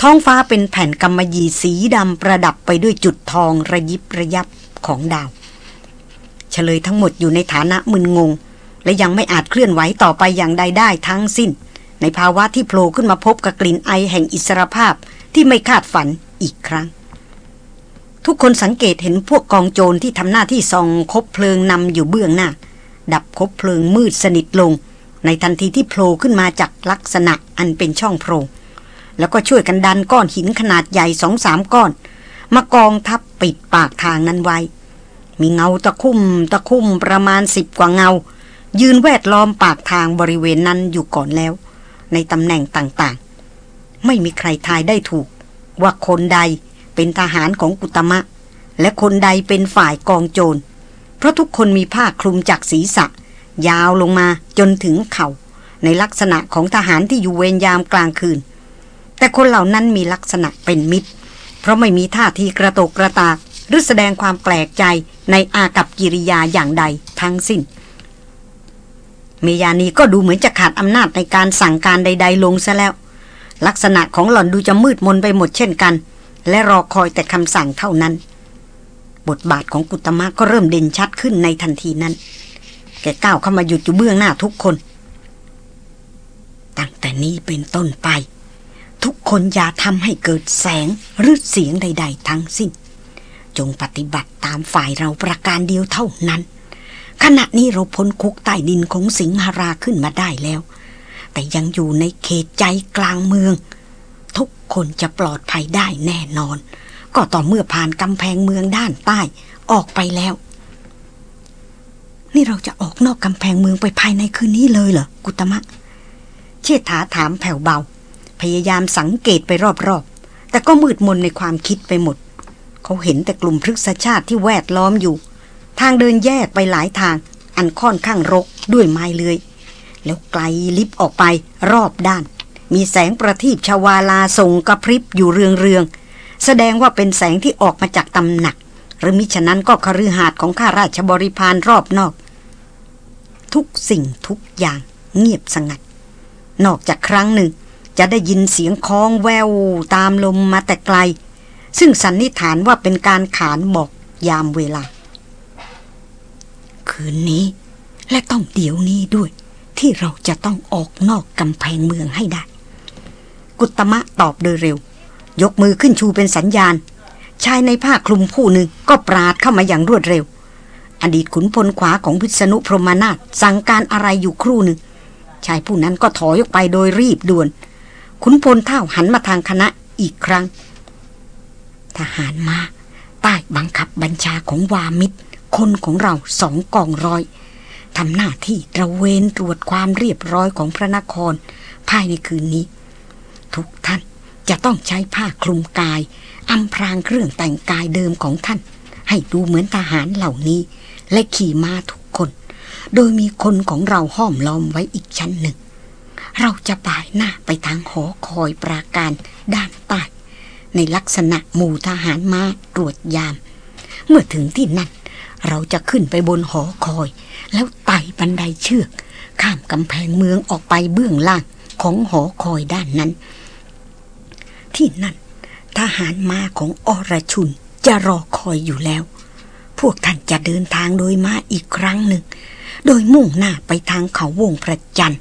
ท้องฟ้าเป็นแผ่นกำมะหยี่สีดำประดับไปด้วยจุดทองระยิบระยับของดาวเฉลยทั้งหมดอยู่ในฐานะมึนงง และยังไม่อาจเคลื่อนไหวต่อไปอย่างใดได้ทั้งสิ้น ในภาวะที่โผล่ขึ้นมาพบกับกลิ่นไอแห่งอิสรภาพที่ไม่คาดฝันอีกครั้ง ทุกคนสังเกตเห็นพวกกองโจรที่ทำหน้าที่ส่องคบเพลิงนำอยู่เบื้องหน้า ดับคบเพลิงมืดสนิทลง ในทันทีที่โผล่ขึ้นมาจากลักษณะอันเป็นช่องโพรงแล้วก็ช่วยกันดันก้อนหินขนาดใหญ่สองสามก้อน มากองทับปิดปากทางนั้นไว้ มีเงาตะคุ่มตะคุ่มประมาณสิบกว่าเงา ยืนแวดล้อมปากทางบริเวณนั้นอยู่ก่อนแล้ว ในตำแหน่งต่างๆ ไม่มีใครทายได้ถูก ว่าคนใด เป็นทหารของกุตมะ และคนใดเป็นฝ่ายกองโจร เพราะทุกคนมีผ้าคลุมจากศีรษะ ยาวลงมาจนถึงเขา่า ในลักษณะของทหารที่อยู่เวรยามกลางคืน แต่คนเหล่านั้นมีลักษณะเป็นมิตร เพราะไม่มีท่าทีกระโตกกระตากหรือแสดงความแปลกใจในอากับกิริยาอย่างใดทั้งสิ้น เมยานีก็ดูเหมือนจะขาดอำนาจในการสั่งการใด ๆ ลงซะแล้ว ลักษณะของหล่อนดูจะมืดมนไปหมดเช่นกัน และรอคอยแต่คำสั่งเท่านั้น บทบาทของกุตมะก็เริ่มเด่นชัดขึ้นในทันทีนั้น แกก้าวเข้ามาหยุดอยู่เบื้องหน้าทุกคน ตั้งแต่นี้เป็นต้นไป ทุกคนอย่าทำให้เกิดแสงหรือเสียงใด ๆ ทั้งสิ้น จงปฏิบัติตามฝ่ายเราประการเดียวเท่านั้น ขณะนี้เราพ้นคุกใต้ดินของสิงหราขึ้นมาได้แล้ว แต่ยังอยู่ในเขตใจกลางเมือง ทุกคนจะปลอดภัยได้แน่นอน ก็ต่อเมื่อผ่านกำแพงเมืองด้านใต้ออกไปแล้ว นี่เราจะออกนอกกำแพงเมืองไปภายในคืนนี้เลยเหรอกุตมะ เชษฐาถามแผ่วเบา พยายามสังเกตไปรอบๆ แต่ก็มืดมนในความคิดไปหมด เขาเห็นแต่กลุ่มพฤกษชาติที่แวดล้อมอยู่ ทางเดินแยกไปหลายทาง อันค่อนข้างรกด้วยไม้เลื้อยแล้วไกลลิบออกไปรอบด้าน มีแสงประทีปชวาลาส่งกระพริบอยู่เรืองๆ แสดงว่าเป็นแสงที่ออกมาจากตำหนัก หรือมิฉะนั้นก็คฤหาสน์ของข้าราชบริพารรอบนอก ทุกสิ่งทุกอย่างเงียบสงัด นอกจากครั้งหนึ่ง จะได้ยินเสียงคล้องแววตามลมมาแต่ไกล ซึ่งสันนิษฐานว่าเป็นการขานบอกยามเวลา คืนนี้และต้องเดี๋ยวนี้ด้วยที่เราจะต้องออกนอกกำแพงเมืองให้ได้ กุตมะตอบโดยเร็ว ยกมือขึ้นชูเป็นสัญญาณ ชายในผ้าคลุมผู้หนึ่งก็ปราดเข้ามาอย่างรวดเร็ว อดีตขุนพลขวาของพิษณุพรหมนาถสั่งการอะไรอยู่ครู่หนึ่ง ชายผู้นั้นก็ถอยออกไปโดยรีบด่วน ขุนพลเท่าหันมาทางคณะอีกครั้ง ทหารมา ใต้บังคับบัญชาของวามิตร คนของเราสองกองร้อยทำหน้าที่ตระเวนตรวจความเรียบร้อยของพระนคร ภายในคืนนี้ ทุกท่านจะต้องใช้ผ้าคลุมกายอำพรางเครื่องแต่งกายเดิมของท่าน ให้ดูเหมือนทหารเหล่านี้ และขี่ม้าทุกคน โดยมีคนของเราห้อมล้อมไว้อีกชั้นหนึ่ง เราจะป่ายหน้าไปทางหอคอยปราการด้านใต้ในลักษณะหมู่ทหารม้าตรวจยาม เมื่อถึงที่นั่น เราจะขึ้นไปบนหอคอย แล้วไต่บันไดเชือก ข้ามกำแพงเมืองออกไปเบื้องล่างของหอคอยด้านนั้น ที่นั่น ทหารมาของอรชุนจะรอคอยอยู่แล้ว พวกท่านจะเดินทางโดยมาอีกครั้งหนึ่ง โดยมุ่งหน้าไปทางเขาวงพระจันทร์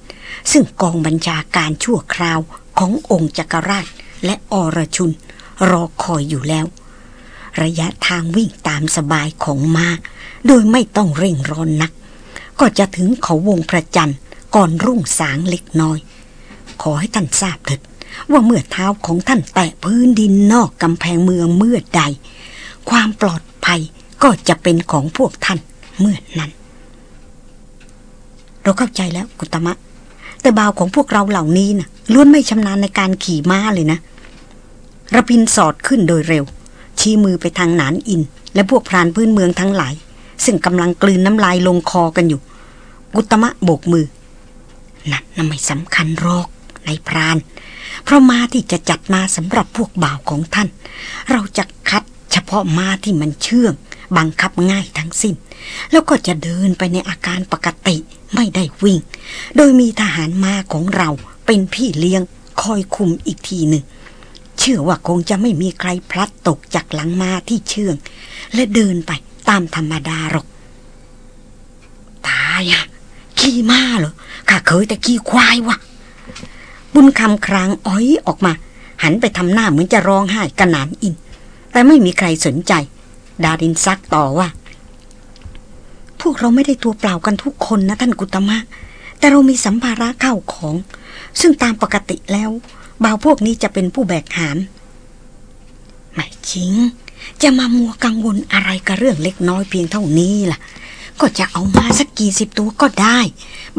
ซึ่งกองบัญชาการชั่วคราวขององค์จักรราชและอรชุน รอคอยอยู่แล้ว ระยะทางวิ่งตามสบายของมา้าโดยไม่ต้องเร่งร้อนนัก ก็จะถึงเขาวงพระจันทร์ก่อนรุ่งสางเล็กน้อย ขอให้ท่านทราบเถิด ว่าเมื่อเท้าของท่านแตะพื้นดินนอกกำแพงเมืองเมื่อใด ความปลอดภัยก็จะเป็นของพวกท่านเมื่อนั้น เราเข้าใจแล้วกุตมะ แต่บ่าวของพวกเราเหล่านี้นะ่ะล้วนไม่ชำนาญในการขี่ม้าเลยนะระพินสอดขึ้นโดยเร็ว ชี้มือไปทางหนานอิน และพวกพรานพื้นเมืองทั้งหลาย ซึ่งกำลังกลืนน้ำลายลงคอกันอยู่ กุตมะโบกมือนั่นน่ะไม่สำคัญหรอกในพราน เพราะมาที่จะจัดมาสำหรับพวกบ่าวของท่าน เราจะคัดเฉพาะมาที่มันเชื่อง บังคับง่ายทั้งสิ้น แล้วก็จะเดินไปในอาการปกติไม่ได้วิ่ง โดยมีทหารมาของเราเป็นพี่เลี้ยงคอยคุมอีกทีหนึ่ง เชื่อว่าคงจะไม่มีใครพลัดตกจากหลังมาที่เชื่อง และเดินไปตามธรรมดาหรอก ตายอะขี่มาเหรอข้าเคยแต่ขี่ควายวะ บุญคำครางอ้อยออกมา หันไปทำหน้าเหมือนจะร้องไห้กระหนานอิน แต่ไม่มีใครสนใจ ดารินซักต่อว่า พวกเราไม่ได้ตัวเปล่ากันทุกคนนะท่านกุตมะ แต่เรามีสัมภาระเข้าของ ซึ่งตามปกติแล้วบ่าวพวกนี้จะเป็นผู้แบกหาม ไม่จริง จะมามัวกังวลอะไรกับเรื่องเล็กน้อยเพียงเท่านี้ล่ะ ก็จะเอามาสักกี่สิบตัวก็ได้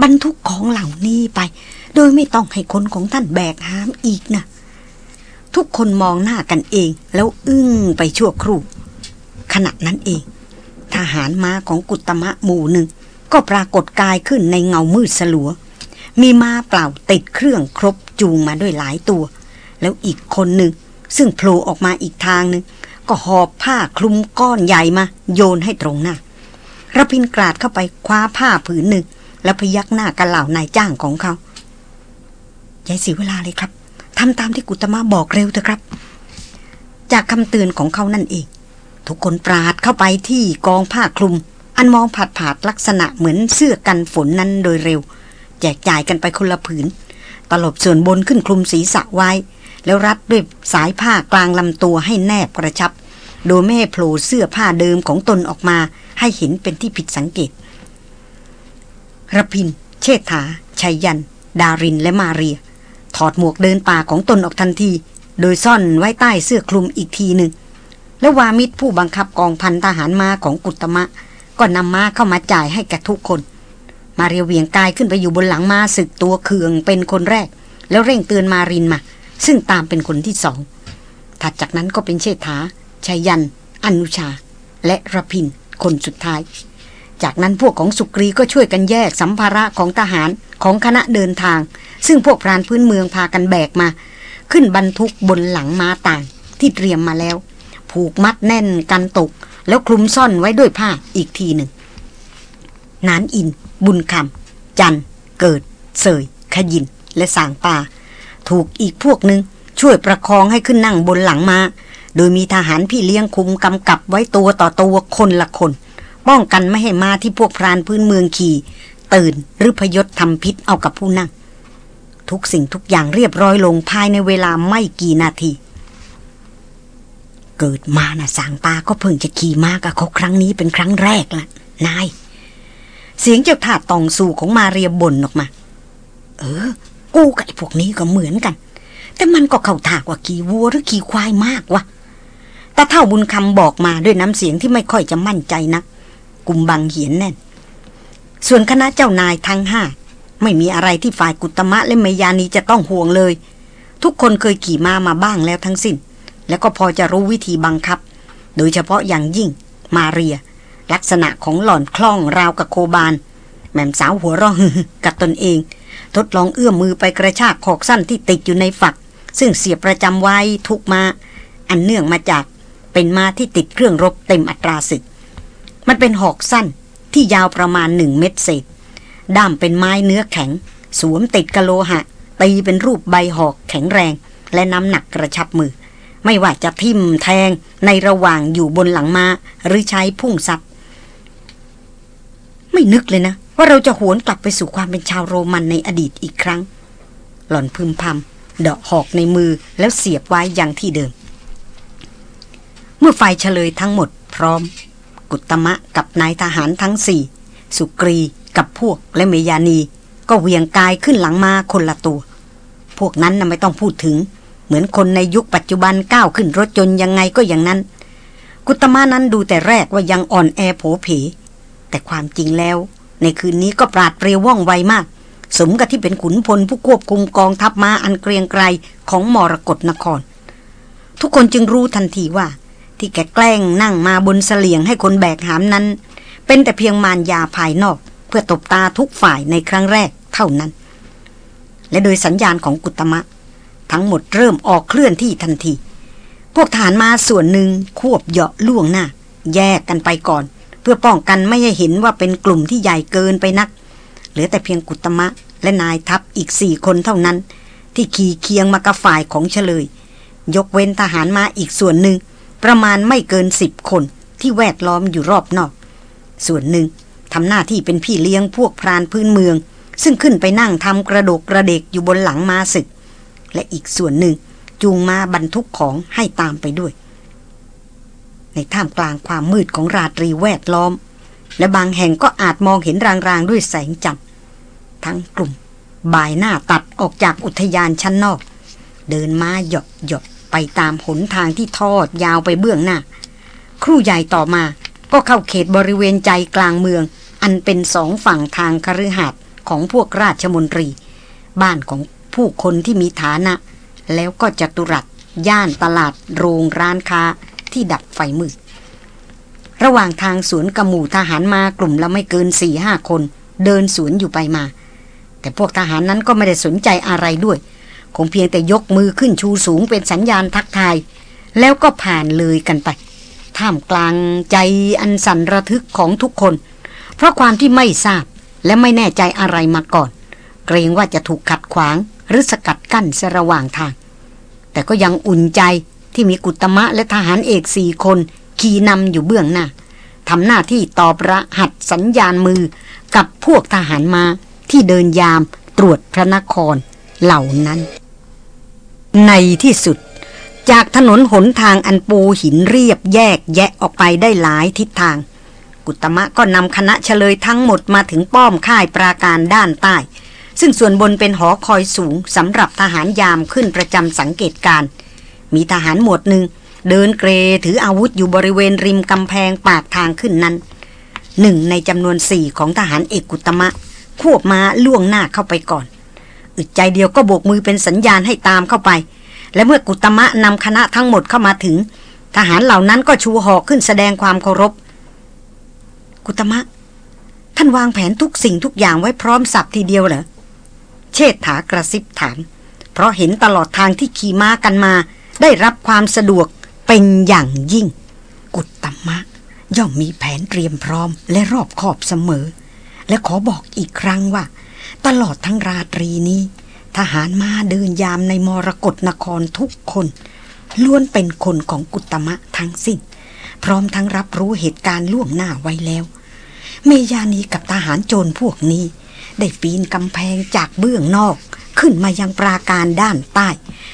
บรรทุกของเหล่านี้ไป โดยไม่ต้องให้คนของท่านแบกหามอีกนะ ทุกคนมองหน้ากันเองแล้วอึ้งไปชั่วครู่ ขณะนั้นเอง ทหารม้าของกุตมะหมู่หนึ่ง ก็ปรากฏกายขึ้นในเงามืดสลัว มีม้าเปล่าติดเครื่องครบจูงมาด้วยหลายตัว แล้วอีกคนหนึ่งซึ่งโผล่ออกมาอีกทางหนึ่งก็หอบผ้าคลุมก้อนใหญ่มา โยนให้ตรงหน้า ระพินกราดเข้าไปคว้าผ้าผืนหนึ่ง แล้วพยักหน้ากันเหล่านายจ้างของเขาอย่าเสียเวลาเลยครับทำตามที่กุตมะบอกเร็วเถอะครับ จากคำเตือนของเขานั่นเอง ทุกคนปราดเข้าไปที่กองผ้าคลุม อันมองผาดผาดลักษณะเหมือนเสื้อกันฝนนั้นโดยเร็ว แจกจ่ายกันไปคนละผืน ตลบส่วนบนขึ้นคลุมศีรษะไว้ แล้วรัดด้วยสายผ้ากลางลำตัวให้แนบกระชับ โดยไม่ให้โผล่เสื้อผ้าเดิมของตนออกมา ให้เห็นเป็นที่ผิดสังเกตระพิน เชษฐาชัยยัน ดารินและมาเรีย ถอดหมวกเดินป่าของตนออกทันที โดยซ่อนไว้ใต้เสื้อคลุมอีกทีหนึ่ง แล้ววามิตรผู้บังคับกองพันทหารมาของกุตมะ ก็นำม้าเข้ามาจ่ายให้แก่ทุกคน มาเรียเวียงกายขึ้นไปอยู่บนหลังม้าศึกตัวเคืองเป็นคนแรก แล้วเร่งเตือนมารินมา ซึ่งตามเป็นคนที่สองถัดจากนั้นก็เป็นเชษฐาชัยยัน อนุชา และระพิน คนสุดท้าย จากนั้นพวกของสุกรีก็ช่วยกันแยกสัมภาระของทหารของคณะเดินทาง ซึ่งพวกพรานพื้นเมืองพากันแบกมา ขึ้นบรรทุกบนหลังม้าต่างที่เตรียมมาแล้ว ผูกมัดแน่นกันตก แล้วคลุมซ่อนไว้ด้วยผ้าอีกทีหนึ่งนานอิน บุญคำจัน เกิด เสย ขยินและสางปา ถูกอีกพวกหนึ่งช่วยประคองให้ขึ้นนั่งบนหลังมา โดยมีทหารพี่เลี้ยงคุมกำกับไว้ตัวต่อตัวคนละคน ป้องกันไม่ให้มาที่พวกพรานพื้นเมืองขี่ ตื่นหรือพยศทำพิษเอากับผู้นั่ง ทุกสิ่งทุกอย่างเรียบร้อยลงภายในเวลาไม่กี่นาที เกิดมานะสางปาก็เพิ่งจะขี่มากับเขาครั้งนี้เป็นครั้งแรกละนาย เสียงเจ้าถาตองสู่ของมาเรียบ่นออกมา เออ กูกับไอ้พวกนี้ก็เหมือนกันแต่มันก็เข้าถากว่าขี่วัวหรือขี่ควายมากวะ แต่เท่าบุญคำบอกมาด้วยน้ำเสียงที่ไม่ค่อยจะมั่นใจนะักกุมบังเหียนแน่น ส่วนคณะเจ้านายทั้งห้าไม่มีอะไรที่ฝ่ายกุตมะและเมยานีจะต้องห่วงเลย ทุกคนเคยขี่ม้ามาบ้างแล้วทั้งสิ้น แล้วก็พอจะรู้วิธีบังคับ โดยเฉพาะอย่างยิ่ง มาเรีย ลักษณะของหล่อนคล่องราวกับโคบาน แม่มสาวหัวร้องกับตนเอง ทดลองเอื้อมมือไปกระชากขอกสั้นที่ติดอยู่ในฝัก ซึ่งเสียประจำไว้ทุกมา อันเนื่องมาจาก เป็นมาที่ติดเครื่องรบเต็มอัตราศึกมันเป็นหอกสั้นที่ยาวประมาณหนึ่งเมตรเศษ ด้ามเป็นไม้เนื้อแข็ง สวมติดกะโลหะ ตีเป็นรูปใบหอกแข็งแรง และน้ำหนักกระชับมือ ไม่ว่าจะทิ่มแทงในระหว่างอยู่บนหลังมาหรือใช้พุ่งซับไม่นึกเลยนะ ว่าเราจะหวนกลับไปสู่ความเป็นชาวโรมันในอดีตอีกครั้ง หล่อนพึมพำเดาะหอกในมือแล้วเสียบไว้อย่างที่เดิม เมื่อไฟเฉลยทั้งหมดพร้อม กุตมะกับนายทหารทั้งสี่ สุกรีกับพวกและเมยานี ก็เวียงกายขึ้นหลังมาคนละตัว พวกนั้นน่ะไม่ต้องพูดถึง เหมือนคนในยุคปัจจุบันก้าวขึ้นรถยนต์ยังไงก็อย่างนั้น กุตมะนั้นดูแต่แรกว่ายังอ่อนแอโผเพแต่ความจริงแล้ว ในคืนนี้ก็ปราดเปรียวว่องไวมาก สมกับที่เป็นขุนพลผู้ควบคุมกองทัพมาอันเกรียงไกรของมรกรนคร ทุกคนจึงรู้ทันทีว่า ที่แกแกล้งนั่งมาบนเสลียงให้คนแบกหามนั้น เป็นแต่เพียงมารยาภายนอก เพื่อตบตาทุกฝ่ายในครั้งแรกเท่านั้น และโดยสัญญาณของกุตมะ ทั้งหมดเริ่มออกเคลื่อนที่ทันที พวกฐานมาส่วนหนึ่งควบเหาะล่วงหน้า แยกกันไปก่อน เพื่อป้องกันไม่ให้เห็นว่าเป็นกลุ่มที่ใหญ่เกินไปนัก เหลือแต่เพียงกุตมะและนายทัพอีกสี่คนเท่านั้น ที่ขี่เคียงมากับฝ่ายของเฉลย ยกเว้นทหารมาอีกส่วนหนึ่ง ประมาณไม่เกินสิบคนที่แวดล้อมอยู่รอบนอก ส่วนหนึ่งทำหน้าที่เป็นพี่เลี้ยงพวกพรานพื้นเมือง ซึ่งขึ้นไปนั่งทำกระโดกกระเดกอยู่บนหลังมาศึก และอีกส่วนหนึ่งจูงมาบรรทุกของให้ตามไปด้วย ในท่ามกลางความมืดของราตรีแวดล้อม และบางแห่งก็อาจมองเห็นรางๆด้วยแสงจันทร์ทั้งกลุ่ม บ่ายหน้าตัดออกจากอุทยานชั้นนอก เดินมาหยอกหยอก ไปตามหนทางที่ทอดยาวไปเบื้องหน้า ครู่ใหญ่ต่อมาก็เข้าเขตบริเวณใจกลางเมือง อันเป็นสองฝั่งทางคฤหาสน์ของพวกราชมนตรี บ้านของผู้คนที่มีฐานะ แล้วก็จัตุรัส ย่านตลาดโรงร้านค้าที่ดับไฟมืด ระหว่างทางสวนกระหมู่ทหารมากลุ่มละไม่เกินสี่ห้าคน เดินสวนอยู่ไปมา แต่พวกทหารนั้นก็ไม่ได้สนใจอะไรด้วย คงเพียงแต่ยกมือขึ้นชูสูงเป็นสัญญาณทักทาย แล้วก็ผ่านเลยกันไปท่ามกลางใจอันสั่นระทึกของทุกคน เพราะความที่ไม่ทราบและไม่แน่ใจอะไรมาก่อน เกรงว่าจะถูกขัดขวางหรือสกัดกั้นสระหว่างทาง แต่ก็ยังอุ่นใจที่มีกุตมะและทหารเอกสี่คนขี่นำอยู่เบื้องหน้าทำหน้าที่ตอบรหัดสัญญาณมือกับพวกทหารมาที่เดินยามตรวจพระนคร เหล่านั้น ในที่สุด จากถนนหนทางอันปูหินเรียบแยกแยะออกไปได้หลายทิศทาง กุตมะก็นำคณะเฉลยทั้งหมดมาถึงป้อมค่ายปราการด้านใต้ ซึ่งส่วนบนเป็นหอคอยสูงสำหรับทหารยามขึ้นประจำสังเกตการ มีทหารหมวดหนึ่งเดินเกรถืออาวุธอยู่บริเวณริมกำแพงปากทางขึ้นนั้นหนึ่งในจำนวนสี่ของทหารเอกกุตมะ ควบมาล่วงหน้าเข้าไปก่อน อึดใจเดียวก็โบกมือเป็นสัญญาณให้ตามเข้าไป และเมื่อกุตมะนำคณะทั้งหมดเข้ามาถึง ทหารเหล่านั้นก็ชูหอกขึ้นแสดงความเคารพ กุตมะ ท่านวางแผนทุกสิ่งทุกอย่างไว้พร้อมสับทีเดียวเหรอ เชษฐากระซิบถาม เพราะเห็นตลอดทางที่ขี่ม้ากันมา ได้รับความสะดวกเป็นอย่างยิ่ง กุตมะ ย่อมมีแผนเตรียมพร้อมและรอบขอบเสมอ และขอบอกอีกครั้งว่า ตลอดทั้งราตรีนี้ ทหารมาเดินยามในมรกรนครทุกคน ล้วนเป็นคนของกุตมะทั้งสิ้น พร้อมทั้งรับรู้เหตุการณ์ล่วงหน้าไว้แล้ว เมยานีกับทหารโจรพวกนี้ ได้ปีนกำแพงจากเบื้องนอก ขึ้นมายังปราการด้านใต้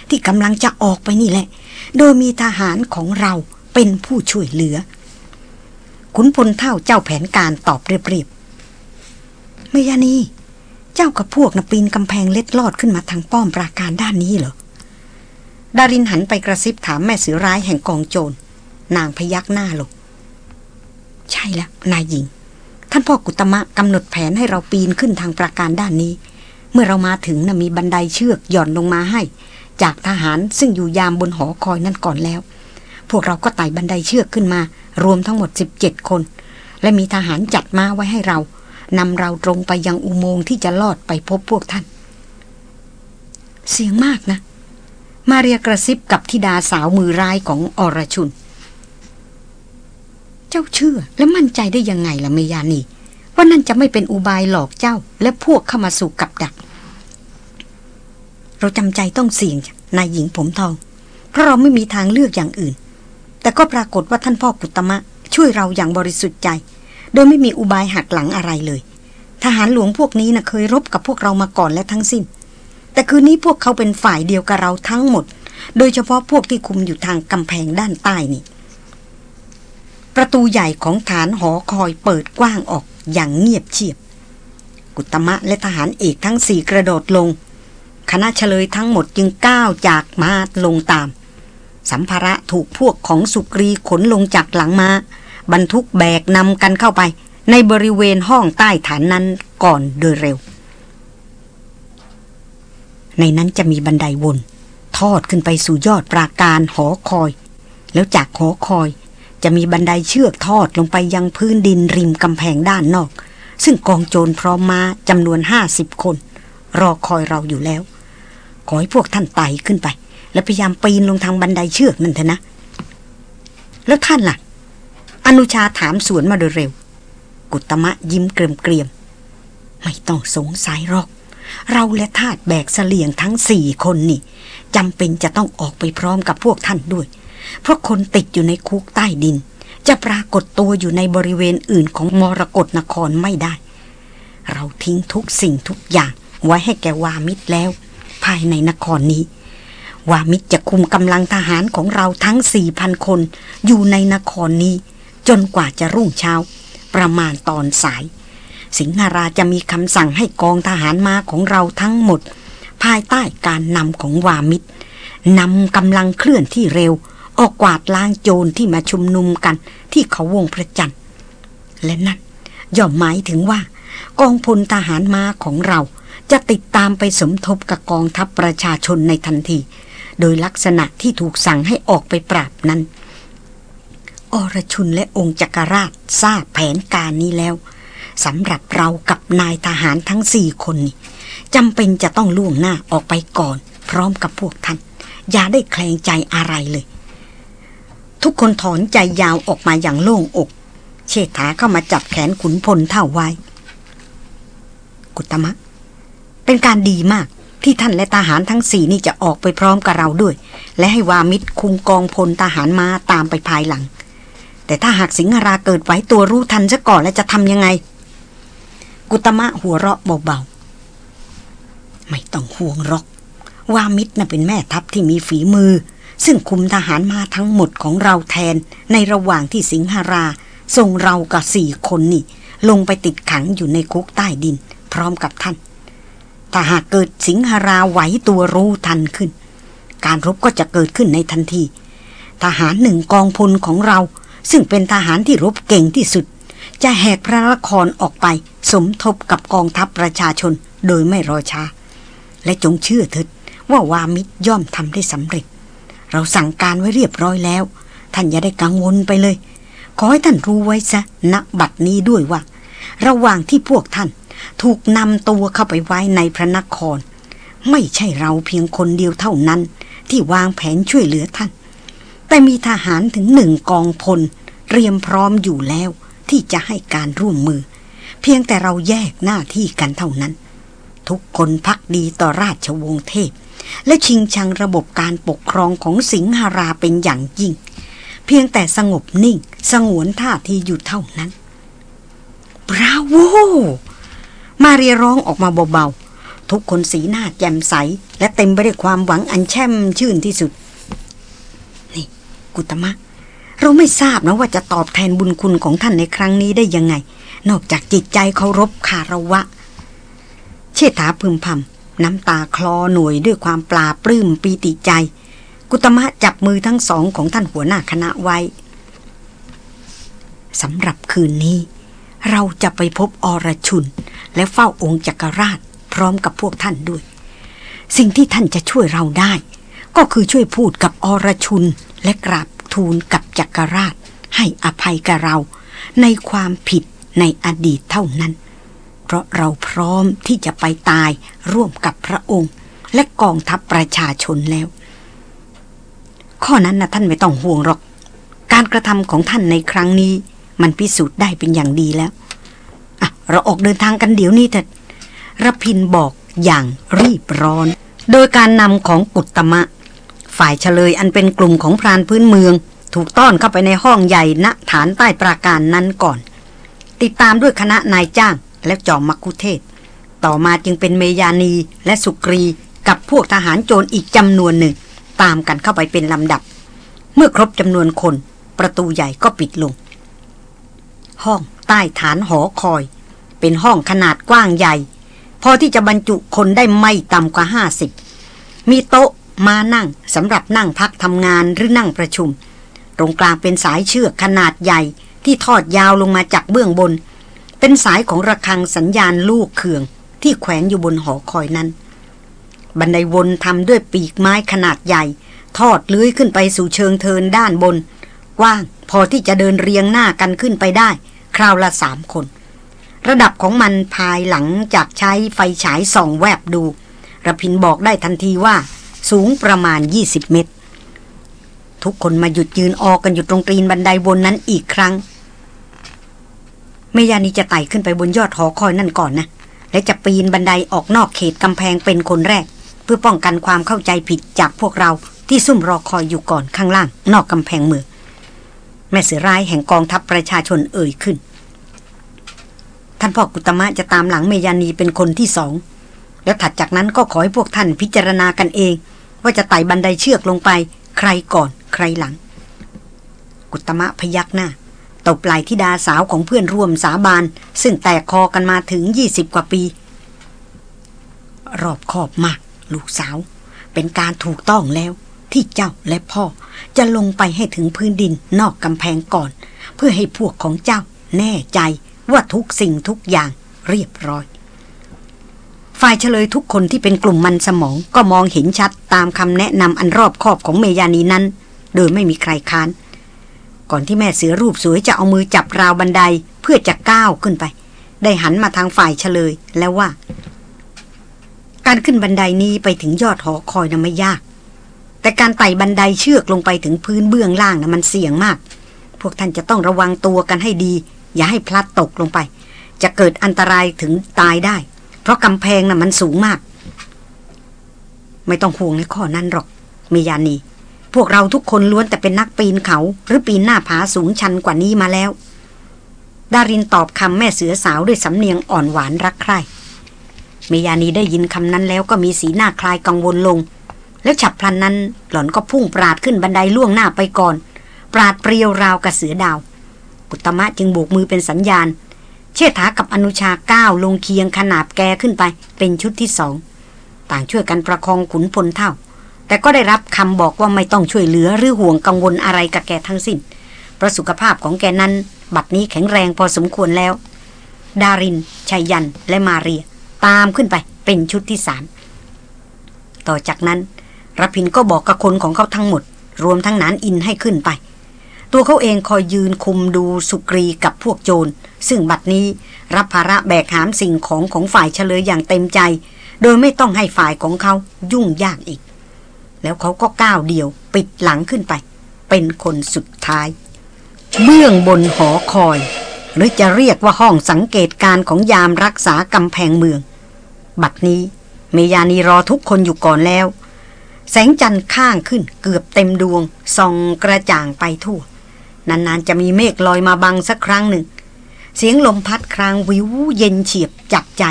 ที่กำลังจะออกไปนี่แหละ โดยมีทหารของเราเป็นผู้ช่วยเหลือขุนพลเท่าเจ้าแผนการตอบเรียบๆเมยานี เจ้ากับพวกนะปีนกำแพงเล็ดลอดขึ้นมาทางป้อมปราการด้านนี้เหรอ ดารินหันไปกระซิบถามแม่เสือร้ายแห่งกองโจร นางพยักหน้าลง ใช่แล้วนายหญิง ท่านพ่อกุตมะกำหนดแผนให้เราปีนขึ้นทางปราการด้านนี้ เมื่อเรามาถึงนะมีบันไดเชือกหย่อนลงมาให้ จากทหารซึ่งอยู่ยามบนหอคอยนั่นก่อนแล้ว พวกเราก็ไต่บันไดเชือกขึ้นมา รวมทั้งหมด 17 คน และมีทหารจัดมาไว้ให้เรา นำเราตรงไปยังอุโมงค์ที่จะลอดไปพบพวกท่าน เสียงมากนะ มาเรียกระซิบกับธิดาสาวมือร้ายของอรชุน เจ้าเชื่อและมั่นใจได้ยังไงล่ะเมยานีว่านั่นจะไม่เป็นอุบายหลอกเจ้าและพวกเข้ามาสู่กับดัก เราจำใจต้องเสี่ยงนายหญิงผมทอง เพราะเราไม่มีทางเลือกอย่างอื่น แต่ก็ปรากฏว่าท่านพ่อกุตมะ ช่วยเราอย่างบริสุทธิ์ใจ โดยไม่มีอุบายหักหลังอะไรเลย ทหารหลวงพวกนี้นะ่ะเคยรบกับพวกเรามาก่อนและทั้งสิ้น แต่คืนนี้พวกเขาเป็นฝ่ายเดียวกับเราทั้งหมด โดยเฉพาะพวกที่คุมอยู่ทางกำแพงด้านใต้นี่ ประตูใหญ่ของฐานหอคอยเปิดกว้างออกอย่างเงียบเชียบ กุตมะและทหารเอกทั้งสี่กระโดดลง คณะเฉลยทั้งหมดจึงก้าวจากมาลงตาม สัมภาระถูกพวกของสุกรีขนลงจากหลังมา้า บรรทุกแบกนำกันเข้าไป ในบริเวณห้องใต้ฐานนั้นก่อนโดยเร็ว ในนั้นจะมีบันไดวน ทอดขึ้นไปสู่ยอดปราการหอคอย แล้วจากหอคอยจะมีบันไดเชือกทอดลงไปยังพื้นดินริมกำแพงด้านนอก ซึ่งกองโจรพร้อมมาจำนวนห้าสิบคน รอคอยเราอยู่แล้ว ขอให้พวกท่านไต่ขึ้นไป แล้วพยายามปีนลงทางบันไดเชือกนั่นเถอะนะ แล้วท่านล่ะ อนุชาถามสวนมาโดยเร็ว กุตมะยิ้มเกรียมเกรียม ไม่ต้องสงสัยหรอก เราและทาตแบกเสลียงทั้งสี่คนนี่จำเป็นจะต้องออกไปพร้อมกับพวกท่านด้วย เพราะคนติดอยู่ในคุกใต้ดิน จะปรากฏตัวอยู่ในบริเวณอื่นของมรกรนครไม่ได้ เราทิ้งทุกสิ่งทุกอย่าง ไว้ให้แกวามิตรแล้ว ภายในนครนี้วามิตรจะคุมกำลังทหารของเราทั้งสี่พันคน อยู่ในนครนี้ จนกว่าจะรุ่งเช้า ประมาณตอนสาย สิงหราจะมีคำสั่งให้กองทหารมาของเราทั้งหมด ภายใต้การนำของวามิตรนำกำลังเคลื่อนที่เร็ว ออกกวาดล้างโจรที่มาชุมนุมกันที่เขาวงพระจันทร์และนั่นย่อมหมายถึงว่า กองพลทหารมาของเราจะติดตามไปสมทบกับกองทัพประชาชนในทันที โดยลักษณะที่ถูกสั่งให้ออกไปปราบนั้น อรชุนและองค์จักรราชทราบแผนการนี้แล้วสำหรับเรากับนายทหารทั้งสี่คนนี่จำเป็นจะต้องล่วงหน้าออกไปก่อน พร้อมกับพวกท่าน อย่าได้แคลงใจอะไรเลย ทุกคนถอนใจยาวออกมาอย่างโล่งอก เชษฐาเข้ามาจับแขนขุนพลเท่าไว้ กุตมะ เป็นการดีมากที่ท่านและทหารทั้งสี่นี่จะออกไปพร้อมกับเราด้วย และให้วามิตรคุมกองพลทหารมาตามไปภายหลัง แต่ถ้าหากสิงหราเกิดไว้ตัวรู้ทันซะก่อนแล้วจะทำยังไง กุตมะหัวเราะเบาๆ ไม่ต้องห่วงหรอก ว่ามิตรน่ะเป็นแม่ทัพที่มีฝีมือ ซึ่งคุมทหารมาทั้งหมดของเราแทน ในระหว่างที่สิงหราส่งเรากับสี่คนนี่ ลงไปติดขังอยู่ในคุกใต้ดิน พร้อมกับท่านถ้าหากเกิดสิงหราไหวตัวรู้ทันขึ้น การรบก็จะเกิดขึ้นในทันที ทหารหนึ่งกองพลของเรา ซึ่งเป็นทหารที่รบเก่งที่สุด จะแหกพระนครออกไป สมทบกับกองทัพประชาชนโดยไม่รอช้า และจงเชื่อเถิดว่าวามิตรย่อมทำได้สำเร็จ เราสั่งการไว้เรียบร้อยแล้ว ท่านอย่าได้กังวลไปเลย ขอให้ท่านรู้ไว้ซะณบัดนี้ด้วยว่า ระหว่างที่พวกท่านถูกนำตัวเข้าไปไว้ในพระนคร ไม่ใช่เราเพียงคนเดียวเท่านั้น ที่วางแผนช่วยเหลือท่าน แต่มีทหารถึงหนึ่งกองพล เตรียมพร้อมอยู่แล้วที่จะให้การร่วมมือ เพียงแต่เราแยกหน้าที่กันเท่านั้น ทุกคนพักดีต่อราชวงศ์เทพ และชิงชังระบบการปกครองของสิงหราเป็นอย่างยิ่ง เพียงแต่สงบนิ่ง สงวนท่าทีอยู่เท่านั้นบราโวมาเรียร้องออกมาเบาๆทุกคนสีหน้าแจ่มใส และเต็มไปด้วยความหวังอันแช่มชื่นที่สุด กุตมะ เราไม่ทราบนะว่าจะตอบแทนบุญคุณของท่านในครั้งนี้ได้ยังไง นอกจากจิตใจเคารพคาระวะ เชษฐาพึมพำน้ำตาคลอหน่วยด้วยความปลาปลื้มปีติใจ กุตมะจับมือทั้งสองของท่านหัวหน้าคณะไว้สำหรับคืนนี้ เราจะไปพบอรชุน และเฝ้าองค์จักรราชพร้อมกับพวกท่านด้วย สิ่งที่ท่านจะช่วยเราได้ ก็คือช่วยพูดกับอรชุนและกราบทูลกับจักรราช ให้อภัยกับเรา ในความผิดในอดีตเท่านั้น เพราะเราพร้อมที่จะไปตายร่วมกับพระองค์ และกองทัพประชาชนแล้ว ข้อนั้นนะท่านไม่ต้องห่วงหรอก การกระทำของท่านในครั้งนี้ มันพิสูจน์ได้เป็นอย่างดีแล้วอะเราออกเดินทางกันเดี๋ยวนี้เถิดรพินบอกอย่างรีบร้อน โดยการนำของกุตตมะ ฝ่ายเฉลยอันเป็นกลุ่มของพรานพื้นเมือง ถูกต้อนเข้าไปในห้องใหญ่ณฐานใต้ปราการนั้นก่อน ติดตามด้วยคณะนายจ้างและจอมมักคุเทศ ต่อมาจึงเป็นเมยานีและสุกรีกับพวกทหารโจรอีกจำนวนหนึ่ง ตามกันเข้าไปเป็นลำดับ เมื่อครบจำนวนคน ประตูใหญ่ก็ปิดลง ห้องใต้ฐานหอคอย เป็นห้องขนาดกว้างใหญ่ พอที่จะบรรจุคนได้ไม่ต่ำกว่าห้าสิบมีโต๊ะ มานั่งสำหรับนั่งพักทำงานหรือนั่งประชุม ตรงกลางเป็นสายเชือกขนาดใหญ่ที่ทอดยาวลงมาจากเบื้องบน เป็นสายของระฆังสัญญาณลูกเขือง ที่แขวนอยู่บนหอคอยนั้น บันไดวนทำด้วยปีกไม้ขนาดใหญ่ ทอดเลื้อยขึ้นไปสู่เชิงเทินด้านบน กว้างพอที่จะเดินเรียงหน้ากันขึ้นไปได้ คราวละสามคน ระดับของมันภายหลังจากใช้ไฟฉายส่องแวบดูระพินบอกได้ทันทีว่า สูงประมาณ 20 เมตร ทุกคนมาหยุดยืนออกกันอยู่ตรงตีนบันไดบนนั้นอีกครั้งเมยานีจะไต่ขึ้นไปบนยอดหอคอยนั่นก่อนนะ และจะปีนบันไดออกนอกเขตกำแพงเป็นคนแรก เพื่อป้องกันความเข้าใจผิดจากพวกเราที่ซุ่มรอคอยอยู่ก่อนข้างล่าง นอกกำแพงเมืองแม่เสือร้ายแห่งกองทัพประชาชนเอ่ยขึ้น ท่านพ่อกุตมะจะตามหลังเมยานีเป็นคนที่สอง แล้วถัดจากนั้นก็ขอให้พวกท่านพิจารณากันเอง ว่าจะไต่บันไดเชือกลงไป ใครก่อนใครหลัง กุตมะพยักหน้าตบไหล่ทิดาสาวของเพื่อนร่วมสาบาน ซึ่งแตกคอกันมาถึงยี่สิบกว่าปี รอบคอบมาก ลูกสาว เป็นการถูกต้องแล้ว ที่เจ้าและพ่อ จะลงไปให้ถึงพื้นดินนอกกำแพงก่อน เพื่อให้พวกของเจ้าแน่ใจว่าทุกสิ่งทุกอย่างเรียบร้อย ฝ่ายเฉลยทุกคนที่เป็นกลุ่มมันสมองก็มองเห็นชัดตามคำแนะนำอันรอบคอบของเมยานีนั้น โดยไม่มีใครค้าน ก่อนที่แม่เสือรูปสวยจะเอามือจับราวบันไดเพื่อจะก้าวขึ้นไป ได้หันมาทางฝ่ายเฉลยแล้วว่า การขึ้นบันไดนี้ไปถึงยอดหอคอยนะ่ะไม่ยาก แต่การไต่บันไดเชือกลงไปถึงพื้นเบื้องล่างนะ่ะมันเสี่ยงมาก พวกท่านจะต้องระวังตัวกันให้ดี อย่าให้พลัดตกลงไป จะเกิดอันตรายถึงตายได้ เพราะกำแพงนะ่ะมันสูงมาก ไม่ต้องห่วงในข้อนั้นหรอกเมยานี พวกเราทุกคนล้วนแต่เป็นนักปีนเขา หรือปีนหน้าผาสูงชันกว่านี้มาแล้ว ดารินตอบคำแม่เสือสาวด้วยสำเนียงอ่อนหวานรักใคร่เมยานีได้ยินคำนั้นแล้วก็มีสีหน้าคลายกังวลลง แล้วฉับพลันนั้นหล่อนก็พุ่งปราดขึ้นบันไดล่วงหน้าไปก่อน ปราดเปรียวราวกับเสือดาวกุตมะจึงโบกมือเป็นสัญญาณ เชษฐากับอนุชาก้าวลงเคียงขนาบแกขึ้นไป เป็นชุดที่สอง ต่างช่วยกันประคองขุนพลเท่า แต่ก็ได้รับคำบอกว่าไม่ต้องช่วยเหลือหรือห่วงกังวลอะไรกับแกทั้งสิ้นเพราะสุขภาพของแกนั้น บัดนี้แข็งแรงพอสมควรแล้ว ดารินชัยยันและมาเรีย ตามขึ้นไปเป็นชุดที่สามต่อจากนั้นรพินก็บอกกับคนของเขาทั้งหมด รวมทั้งนานอินให้ขึ้นไป ตัวเขาเองคอยยืนคุมดูสุกรีกับพวกโจร ซึ่งบัดนี้รับภาระแบกหามสิ่งของของฝ่ายเฉลยอย่างเต็มใจ โดยไม่ต้องให้ฝ่ายของเขายุ่งยากอีก แล้วเขาก็ก้าวเดียวปิดหลังขึ้นไป เป็นคนสุดท้าย เบื้องบนหอคอย หรือจะเรียกว่าห้องสังเกตการของยามรักษากำแพงเมือง บัดนี้เมยานีรอทุกคนอยู่ก่อนแล้ว แสงจันทร์ข้างขึ้นเกือบเต็มดวงส่องกระจ่างไปทั่ว นานๆ จะมีเมฆลอยมาบังสักครั้งหนึ่ง เสียงลมพัดครางวิวเย็นเฉียบจับใจ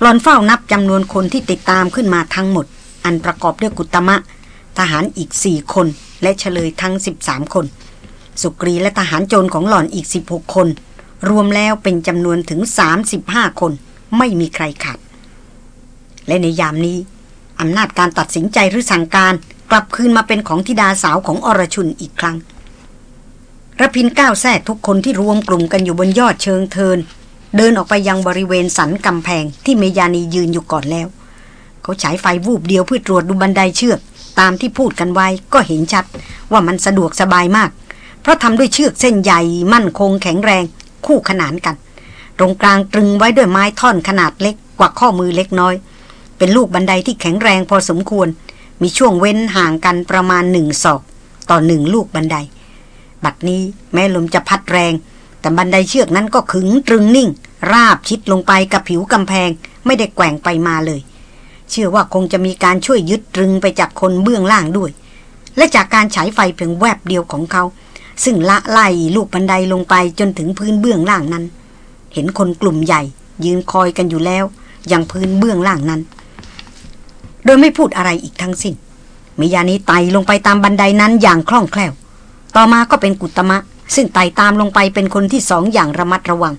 หลอนเฝ้านับจำนวนคนที่ติดตามขึ้นมาทั้งหมด อันประกอบด้วยกุตมะ ทหารอีกสี่คน และเฉลยทั้ง 13 คน สุกรีและทหารโจรของหล่อนอีก 16 คน รวมแล้วเป็นจำนวนถึง 35 คน ไม่มีใครขาด และในยามนี้อำนาจการตัดสินใจหรือสั่งการกลับคืนมาเป็นของธิดาสาวของอรชุนอีกครั้ง ระพินก้าวแทรกทุกคนที่รวมกลุ่มกันอยู่บนยอดเชิงเทิน เดินออกไปยังบริเวณสันกำแพงที่เมยานียืนอยู่ก่อนแล้ว เขาฉายไฟวูบเดียวเพื่อตรวจดูบันไดเชือก ตามที่พูดกันไว้ก็เห็นชัด ว่ามันสะดวกสบายมาก เพราะทำด้วยเชือกเส้นใหญ่มั่นคงแข็งแรง คู่ขนานกัน ตรงกลางตรึงไว้ด้วยไม้ท่อนขนาดเล็กกว่าข้อมือเล็กน้อย เป็นลูกบันไดที่แข็งแรงพอสมควร มีช่วงเว้นห่างกันประมาณหนึ่งศอก ต่อหนึ่งลูกบันได บัดนี้แม้ลมจะพัดแรง แต่บันไดเชือกนั้นก็ขึงตรึงนิ่ง ราบชิดลงไปกับผิวกำแพง ไม่ได้แกว่งไปมาเลย เชื่อว่าคงจะมีการช่วยยึดตรึงไปจากคนเบื้องล่างด้วย และจากการฉายไฟเพียงแวบเดียวของเขา ซึ่งละไล่ลูกบันไดลงไปจนถึงพื้นเบื้องล่างนั้น เห็นคนกลุ่มใหญ่ ยืนคอยกันอยู่แล้วอย่างพื้นเบื้องล่างนั้น โดยไม่พูดอะไรอีกทั้งสิ้นมิยานีไต่ลงไปตามบันไดนั้นอย่างคล่องแคล่ว ต่อมาก็เป็นกุตมะ ซึ่งไต่ตามลงไปเป็นคนที่สองอย่างระมัดระวัง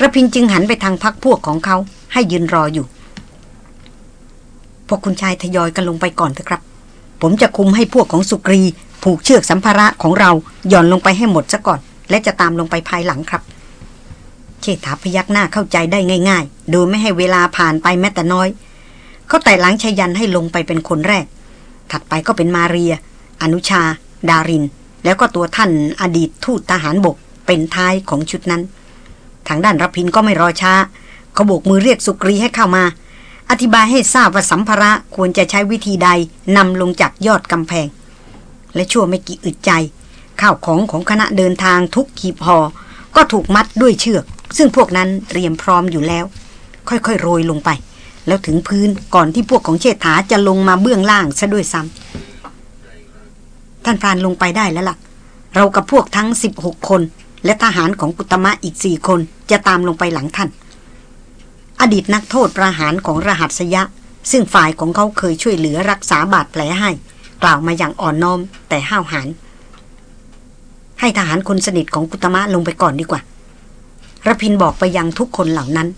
ระพินจึงหันไปทางพักพวกของเขาให้ยืนรออยู่ พวกคุณชายทยอยกันลงไปก่อนเถอะครับ ผมจะคุมให้พวกของสุกรี ผูกเชือกสัมภาระของเราหย่อนลงไปให้หมดซะก่อน และจะตามลงไปภายหลังครับเชษฐาพยักหน้าเข้าใจได้ง่าย ๆ โดยไม่ให้เวลาผ่านไปแม้แต่น้อย เขาแต่หลังชายันให้ลงไปเป็นคนแรก ถัดไปก็เป็นมาเรีย อนุชา ดาริน แล้วก็ตัวท่านอดีตทูตทหารบกเป็นท้ายของชุดนั้น ทางด้านรพินก็ไม่รอช้า เขาโบกมือเรียกสุกรีให้เข้ามา อธิบายให้ทราบว่าสัมภาระควรจะใช้วิธีใดนำลงจากยอดกำแพง และชั่วไม่กี่อึดใจ ข้าวของของคณะเดินทางทุกขีบหอก็ถูกมัดด้วยเชือก ซึ่งพวกนั้นเตรียมพร้อมอยู่แล้ว ค่อยๆ โรยลงไป แล้วถึงพื้นก่อนที่พวกของเชษฐาจะลงมาเบื้องล่างซะด้วยซ้ำ ท่านพรานลงไปได้แล้วล่ะ เรากับพวกทั้ง 16 คน และทหารของกุตมะอีกสี่คนจะตามลงไปหลังท่าน อดีตนักโทษประหารของรหัสยะ ซึ่งฝ่ายของเขาเคยช่วยเหลือรักษาบาดแผลให้ กล่าวมาอย่างอ่อนน้อมแต่ห้าวหาญให้ทหารคนสนิทของกุตมะลงไปก่อนดีกว่าระพินบอกไปยังทุกคนเหล่านั้น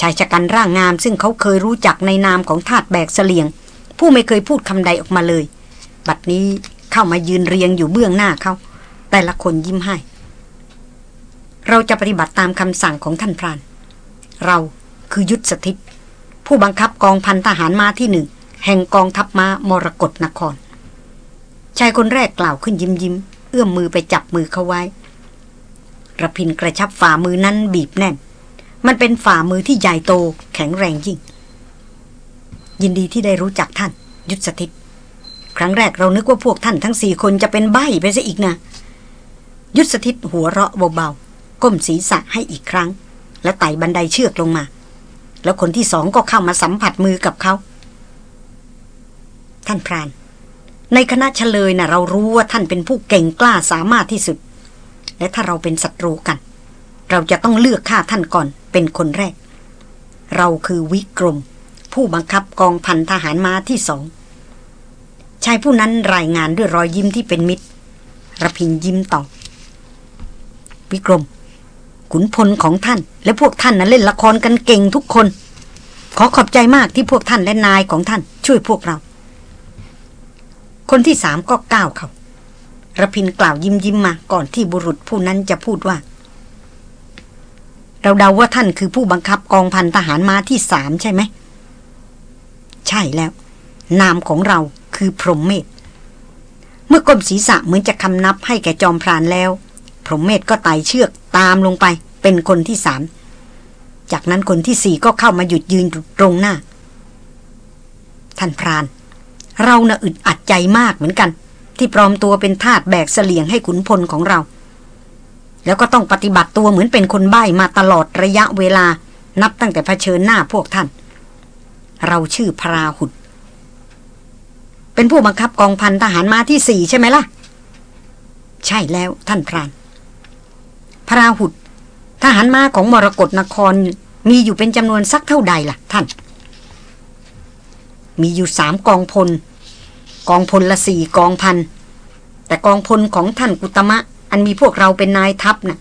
ชายชะกันร่างงามซึ่งเขาเคยรู้จักในนามของทาตแบกเสลียง ผู้ไม่เคยพูดคำใดออกมาเลย บัดนี้ เข้ามายืนเรียงอยู่เบื้องหน้าเขา แต่ละคนยิ้มให้ เราจะปฏิบัติตามคำสั่งของท่านพราน เราคือยุทธสถิต ผู้บังคับกองพันทหารมาที่หนึ่ง แห่งกองทัพม้ามรกรนคร ชายคนแรกกล่าวขึ้นยิ้มยิ้ม เอื้อมมือไปจับมือเขาไว้ระพินกระชับฝ่ามือนั้นบีบแน่น มันเป็นฝ่ามือที่ใหญ่โตแข็งแรงยิ่ง ยินดีที่ได้รู้จักท่าน ยุทธสถิต ครั้งแรกเรานึกว่าพวกท่านทั้งสี่คนจะเป็นใบ้ไปซะอีกนะ ยุทธสถิตหัวเราะเบาๆ ก้มศีรษะให้อีกครั้ง และไต่บันไดเชือกลงมา แล้วคนที่สองก็เข้ามาสัมผัสมือกับเขา ท่านพราน ในคณะเฉลยนะ่ะเรารู้ว่าท่านเป็นผู้เก่งกล้าสามารถที่สุด และถ้าเราเป็นศัตรูกัน เราจะต้องเลือกฆ่าท่านก่อนเป็นคนแรก เราคือวิกรม ผู้บังคับกองพันทหารม้าที่สอง ชายผู้นั้นรายงานด้วยรอยยิ้มที่เป็นมิตรระพินยิ้มตอบวิกรม ขุนพลของท่าน และพวกท่านนั้นเล่นละครกันเก่งทุกคน ขอขอบใจมากที่พวกท่านและนายของท่าน ช่วยพวกเรา คนที่สามก็ก้าวเขาระพินกล่าวยิ้มยิ้มมาก่อนที่บุรุษผู้นั้นจะพูดว่า เราเดาว่าท่านคือผู้บังคับกองพันทหารม้าที่สามใช่ไหม ใช่แล้ว นามของเรา คือพรหมเมธเมื่อกลมศีรษะเหมือนจะคำนับให้แก่จอมพรานแล้ว พรหมเมธก็ไต่เชือกตามลงไป เป็นคนที่สามจากนั้นคนที่สี่ก็เข้ามาหยุดยืนตรงหน้า ท่านพราน เราน่ะอึดอัดใจมากเหมือนกัน ที่ปลอมตัวเป็นทาสแบกเสลียงให้ขุนพลของเรา แล้วก็ต้องปฏิบัติตัวเหมือนเป็นคนใบ้มาตลอดระยะเวลา นับตั้งแต่เผชิญหน้าพวกท่าน เราชื่อพราหุด เป็นผู้บังคับกองพันทหารมาที่สี่ใช่ไหมล่ะ ใช่แล้วท่านพราน พราหุดทหารมาของมรกรนครมีอยู่เป็นจำนวนสักเท่าใดล่ะ ท่าน มีอยู่สามกองพล กองพลละสี่กองพัน แต่กองพลของท่านกุตมะ อันมีพวกเราเป็นนายทัพนะ่ะ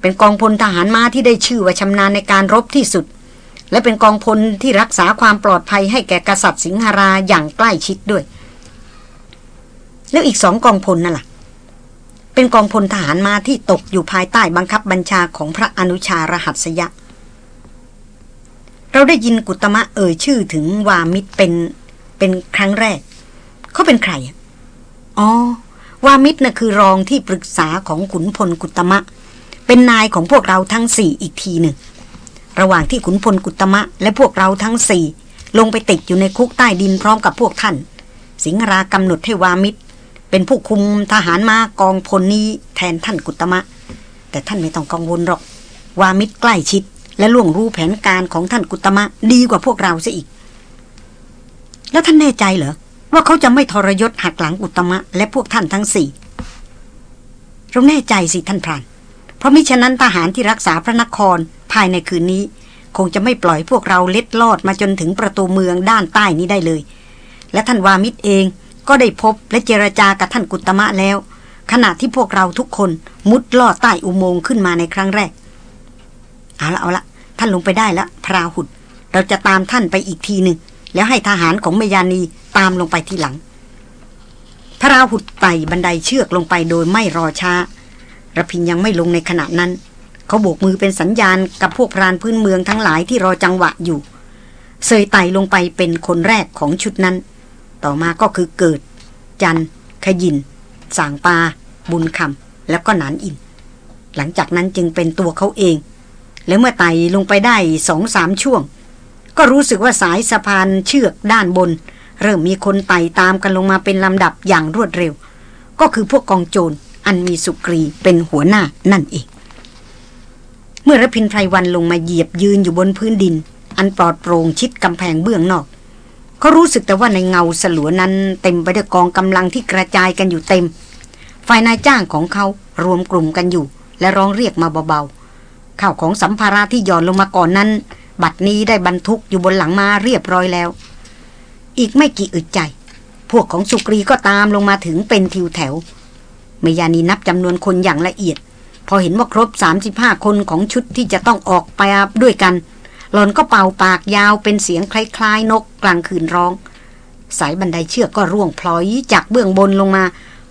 เป็นกองพลทหารมาที่ได้ชื่อว่าชำนาญในการรบที่สุด และเป็นกองพลที่รักษาความปลอดภัยให้แก่กษัตริย์สิงหราอย่างใกล้ชิดด้วย แล้วอีกสองกองพลนั่นล่ะ เป็นกองพลทหารมาที่ตกอยู่ภายใต้บังคับบัญชาของพระอนุชารหัสยะ เราได้ยินกุตมะเอ่ยชื่อถึงวามิตรเป็นเป็นครั้งแรก เขาเป็นใครอ๋อวามิตรนะ่ะคือรองที่ปรึกษาของขุนพลกุตมะ เป็นนายของพวกเราทั้งสี่อีกทีหนึ่ง ระหว่างที่ขุนพลกุตมะ และพวกเราทั้งสี่ลงไปติดอยู่ในคุกใต้ดินพร้อมกับพวกท่าน สิงรากำหนดให้วามิตร เป็นผู้คุมทหารมากองพลนี้แทนท่านกุตมะ แต่ท่านไม่ต้องกังวลหรอก วามิตรใกล้ชิด และล่วงรู้แผนการของท่านกุตมะดีกว่าพวกเราซะอีก แล้วท่านแน่ใจเหรอ ว่าเขาจะไม่ทรยศหักหลังอุตมะ และพวกท่านทั้งสี่เราแน่ใจสิท่านพราน เพราะมิฉะนั้นทหารที่รักษาพระนครภายในคืนนี้ คงจะไม่ปล่อยพวกเราเล็ดลอดมาจนถึงประตูเมืองด้านใต้นี้ได้เลย และท่านวามิตรเอง ก็ได้พบและเจรจากับท่านกุตมะแล้ว ขณะที่พวกเราทุกคนมุดลอดใต้อุโมงค์ขึ้นมาในครั้งแรก เอาละเอาละท่านลงไปได้แล้วพราหุดเราจะตามท่านไปอีกทีหนึ่งแล้วให้ทหารของเมยานีตามลงไปทีหลัง พระราหุดไต่บันไดเชือกลงไปโดยไม่รอช้าระพินยังไม่ลงในขณะนั้น เขาโบกมือเป็นสัญญาณกับพวกพรานพื้นเมืองทั้งหลายที่รอจังหวะอยู่เสยไต่ลงไปเป็นคนแรกของชุดนั้น ต่อมาก็คือเกิด จันขยินสางปา บุญคำแล้วก็หนานอิน หลังจากนั้นจึงเป็นตัวเขาเอง แล้วเมื่อไต่ลงไปได้สองสามช่วง ก็รู้สึกว่าสายสะพานเชือกด้านบน เริ่มมีคนไต่ตามกันลงมาเป็นลำดับอย่างรวดเร็ว ก็คือพวกกองโจรอันมีสุกรีเป็นหัวหน้านั่นเอง เมื่อรพินไพรวันลงมาเหยียบยืนอยู่บนพื้นดิน อันปลอดโปร่งชิดกำแพงเบื้องนอก เขารู้สึกแต่ว่าในเงาสลัวนั้นเต็มไปด้วยกองกำลังที่กระจายกันอยู่เต็ม ฝ่ายนายจ้างของเขารวมกลุ่มกันอยู่ และร้องเรียกมาเบาๆข้าวของสัมภาระที่หย่อนลงมาก่อนนั้น บัดนี้ได้บรรทุกอยู่บนหลังมาเรียบร้อยแล้ว อีกไม่กี่อึดใจ พวกของสุกรีก็ตามลงมาถึงเป็นทิวแถวเมยานีนับจำนวนคนอย่างละเอียด พอเห็นว่าครบ 35 คนของชุดที่จะต้องออกไปด้วยกัน หลอนก็เป่าปากยาวเป็นเสียงคล้ายๆ นกกลางคืนร้อง สายบันไดเชือกก็ร่วงพลอยจากเบื้องบนลงมา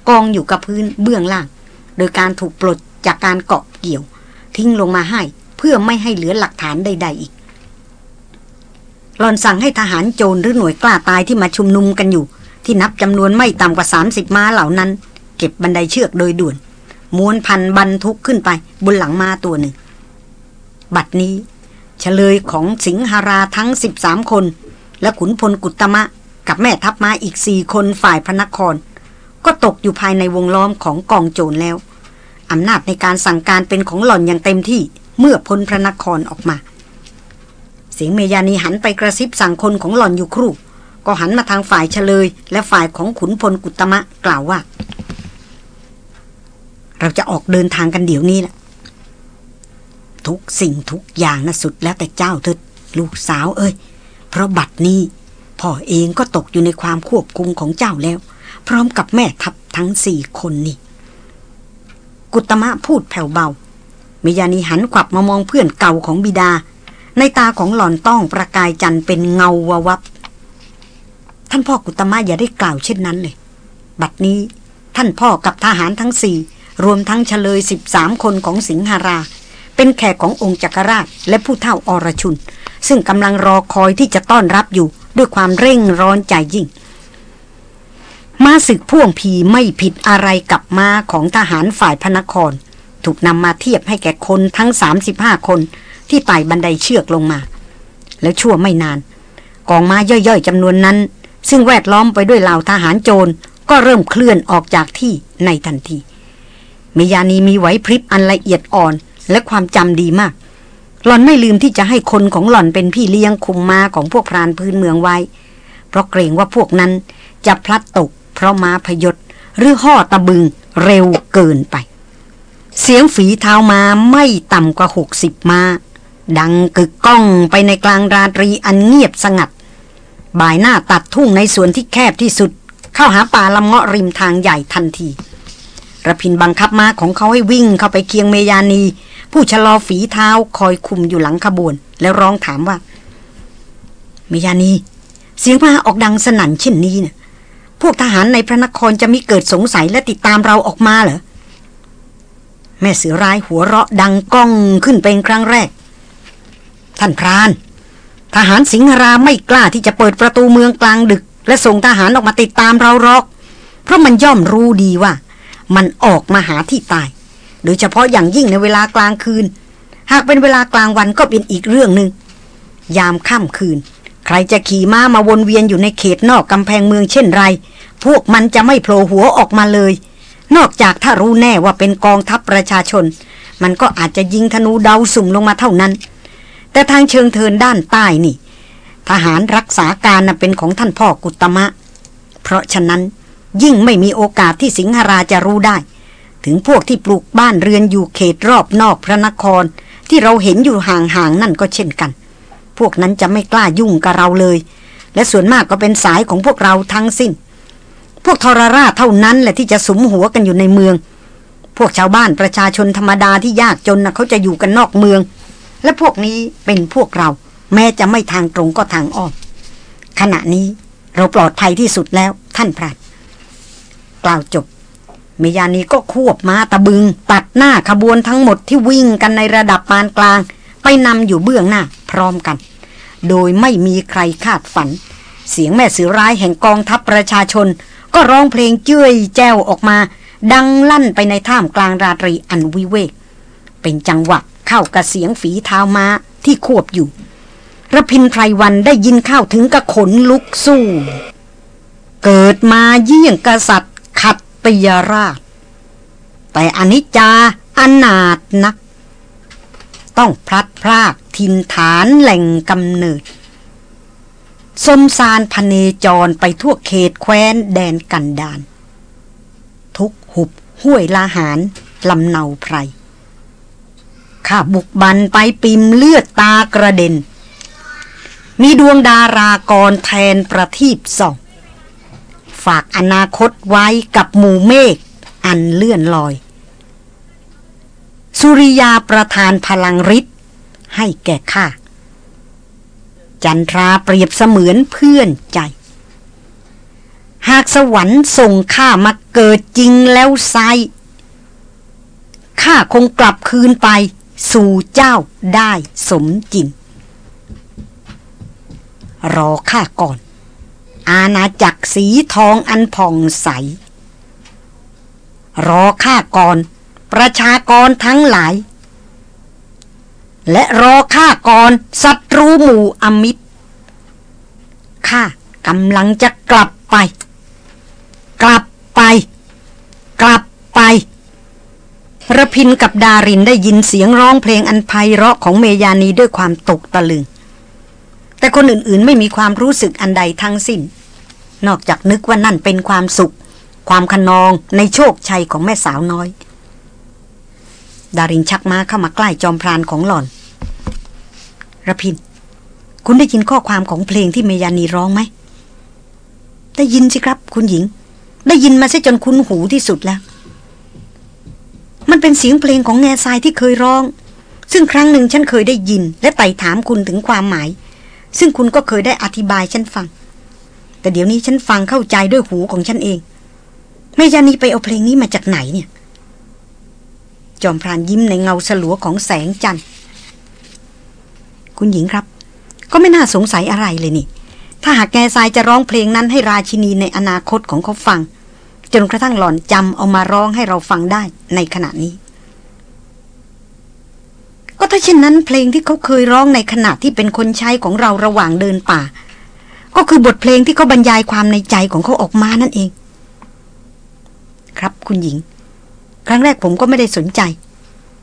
กองอยู่กับพื้นเบื้องล่าง โดยการถูกปลดจากการเกาะเกี่ยว ทิ้งลงมาให้เพื่อไม่ให้เหลือหลักฐานใด ๆอีกหลอนสั่งให้ทหารโจรหรือหน่วยกล้าตายที่มาชุมนุมกันอยู่ ที่นับจำนวนไม่ต่ำกว่า 30 ม้าเหล่านั้น เก็บบันไดเชือกโดยด่วนม้วนพันบันทุกขึ้นไปบนหลังมาตัวหนึ่ง บัดนี้ เฉลยของสิงหาราทั้ง 13 คน และขุนพลกุตมะ กับแม่ทัพมาอีกสี่คนฝ่ายพระนคร ก็ตกอยู่ภายในวงล้อมของกองโจรแล้วอำนาจในการสั่งการเป็นของหล่อนอย่างเต็มที่เมื่อพ้นพระนครออกมา เสียงเมยานีหันไปกระซิบสั่งคนของหล่อนอยู่ครู่ ก็หันมาทางฝ่ายเฉลย และฝ่ายของขุนพลกุตมะกล่าวว่า เราจะออกเดินทางกันเดี๋ยวนี้แหละ ทุกสิ่งทุกอย่างนะสุดแล้วแต่เจ้าเถิดลูกสาวเอ้ย เพราะบัดนี้พ่อเองก็ตกอยู่ในความควบคุมของเจ้าแล้ว พร้อมกับแม่ทัพทั้งสี่คนนี่ กุตมะพูดแผ่วเบาเมยานีหันขวับมามองเพื่อนเก่าของบิดา ในตาของหล่อนต้องประกายจันเป็นเงาววับ ท่านพ่อกุตมะอย่าได้กล่าวเช่นนั้นเลย บัดนี้ท่านพ่อกับทหารทั้งสี่รวมทั้งเฉลยสิบสามคนของสิงหารา เป็นแขกขององค์จักรราชและผู้เท่าอรชุน ซึ่งกำลังรอคอยที่จะต้อนรับอยู่ด้วยความเร่งร้อนใจยิ่ง มาศึกพ่วงพีไม่ผิดอะไรกับมาของทหารฝ่ายพนคร ถูกนำมาเทียบให้แก่คนทั้ง 35 คนที่ไต่บันไดเชือกลงมา แล้วชั่วไม่นาน กองม้าย่อยๆจำนวนนั้น ซึ่งแวดล้อมไปด้วยเหล่าทหารโจรก็เริ่มเคลื่อนออกจากที่ในทันทีเมยานีมีไหวพริบอันละเอียดอ่อน และความจำดีมาก หล่อนไม่ลืมที่จะให้คนของหล่อนเป็นพี่เลี้ยงคุมมาของพวกพรานพื้นเมืองไว้ เพราะเกรงว่าพวกนั้นจะพลัดตก เพราะม้าพยศหรือห่อตะบึงเร็วเกินไป เสียงฝีเท้ามาไม่ต่ำกว่าหกสิบมา ดังกึกก้องไปในกลางราตรีอันเงียบสงัด บ่ายหน้าตัดทุ่งในส่วนที่แคบที่สุด เข้าหาป่าลำเงาะริมทางใหญ่ทันทีระพินบังคับม้าของเขาให้วิ่งเข้าไปเคียงเมยานี ผู้ชะลอฝีเท้าคอยคุมอยู่หลังขบวน แล้วร้องถามว่าเมยานี เสียงมาออกดังสนั่นเช่นนี้เนะ่ยพวกทหารในพระนครจะมีเกิดสงสัยและติดตามเราออกมาเหรอ แม่เสือร้ายหัวเราะดังก้องขึ้นเป็นครั้งแรก ท่านพราน ทหารสิงหราไม่กล้าที่จะเปิดประตูเมืองกลางดึก และส่งทหารออกมาติดตามเราหรอก เพราะมันย่อมรู้ดีว่า มันออกมาหาที่ตาย โดยเฉพาะอย่างยิ่งในเวลากลางคืน หากเป็นเวลากลางวันก็เป็นอีกเรื่องหนึ่งยามค่ำคืน ใครจะขี่ม้ามาวนเวียนอยู่ในเขตนอกกำแพงเมืองเช่นไร พวกมันจะไม่โผล่หัวออกมาเลย นอกจากถ้ารู้แน่ว่าเป็นกองทัพประชาชน มันก็อาจจะยิงธนูเดาสุ่มลงมาเท่านั้น แต่ทางเชิงเทินด้านใต้นี่ ทหารรักษาการเป็นของท่านพ่อกุตมะ เพราะฉะนั้นยิ่งไม่มีโอกาสที่สิงหราจะรู้ได้ ถึงพวกที่ปลูกบ้านเรือนอยู่เขตรอบนอกพระนคร ที่เราเห็นอยู่ห่างๆนั่นก็เช่นกัน พวกนั้นจะไม่กล้ายุ่งกับเราเลย และส่วนมากก็เป็นสายของพวกเราทั้งสิ้น พวกทรราเท่านั้นแหละที่จะสมหัวกันอยู่ในเมือง พวกชาวบ้านประชาชนธรรมดาที่ยากจนนะเขาจะอยู่กันนอกเมือง และพวกนี้เป็นพวกเรา แม้จะไม่ทางตรงก็ทางอ้อมขณะนี้เราปลอดภัยที่สุดแล้วท่านพระกล่าวจบ เมยานีก็ควบมาตะบึง ตัดหน้าขบวนทั้งหมดที่วิ่งกันในระดับปานกลาง ไปนำอยู่เบื้องหน้าพร้อมกัน โดยไม่มีใครคาดฝัน เสียงแม่สือร้ายแห่งกองทัพประชาชน ก็ร้องเพลงเจ้ยแจ้วออกมา ดังลั่นไปในท่ามกลางราตรีอันวิเวก เป็นจังหวะเข้ากับเสียงฝีเท้าม้าที่ควบอยู่ระพินไพรวันได้ยินเข้าถึงกระขนลุกสู้ เกิดมาเยี่ยงกษัตริย์ขัด ตยราช แต่อนิจจาอนาถนัก ต้องพลัดพรากทินฐานแหล่งกำเนิดสมสารพเนจรไปทั่วเขตแคว้นแดนกันดาน ทุกหุบห้วยลาหารลำเนาไพรข้าบุกบันไปปิมเลือดตากระเด็น มีดวงดารากรแทนประทีปส่อง ฝากอนาคตไว้กับหมู่เมฆอันเลื่อนลอย สุริยาประทานพลังฤทธิ์ให้แก่ข้า จันทราเปรียบเสมือนเพื่อนใจ หากสวรรค์ส่งข้ามาเกิดจริงแล้วไซข้าคงกลับคืนไปสู่เจ้าได้สมจริง รอข้าก่อน อาณาจักรสีทองอันผ่องใส รอข้าก่อน ประชากรทั้งหลาย และรอข้าก่อนศัตรูหมู่อมิตรข้ากำลังจะกลับไป กลับไป กลับไประพินกับดารินได้ยินเสียงร้องเพลงอันไพเราะของเมยานีด้วยความตกตะลึง แต่คนอื่นๆไม่มีความรู้สึกอันใดทั้งสิ้น นอกจากนึกว่านั่นเป็นความสุข ความขนองในโชคชัยของแม่สาวน้อย ดารินชักมาเข้ามาใกล้จอมพรานของหล่อนระพิน คุณได้ยินข้อความของเพลงที่เมยานีร้องไหม ได้ยินสิครับ คุณหญิง ได้ยินมาซะจนคุ้นหูที่สุดแล้ว มันเป็นเสียงเพลงของแง่ทรายที่เคยร้อง ซึ่งครั้งหนึ่งฉันเคยได้ยิน และไต่ถามคุณถึงความหมาย ซึ่งคุณก็เคยได้อธิบายฉันฟัง แต่เดี๋ยวนี้ฉันฟังเข้าใจด้วยหูของฉันเอง แม่ยานีไปเอาเพลงนี้มาจากไหนเนี่ย จอมพรานยิ้มในเงาสลัวของแสงจันทร์คุณหญิงครับ ก็ไม่น่าสงสัยอะไรเลยนี่ ถ้าหากแง่ทรายจะร้องเพลงนั้นให้ราชินีในอนาคตของเขาฟัง จนกระทั่งหล่อนจำเอามาร้องให้เราฟังได้ในขณะนี้ ก็ถ้าเช่นนั้นเพลงที่เขาเคยร้องในขณะที่เป็นคนใช้ของเราระหว่างเดินป่า ก็คือบทเพลงที่เขาบรรยายความในใจของเขาออกมานั่นเอง ครับคุณหญิง ครั้งแรกผมก็ไม่ได้สนใจ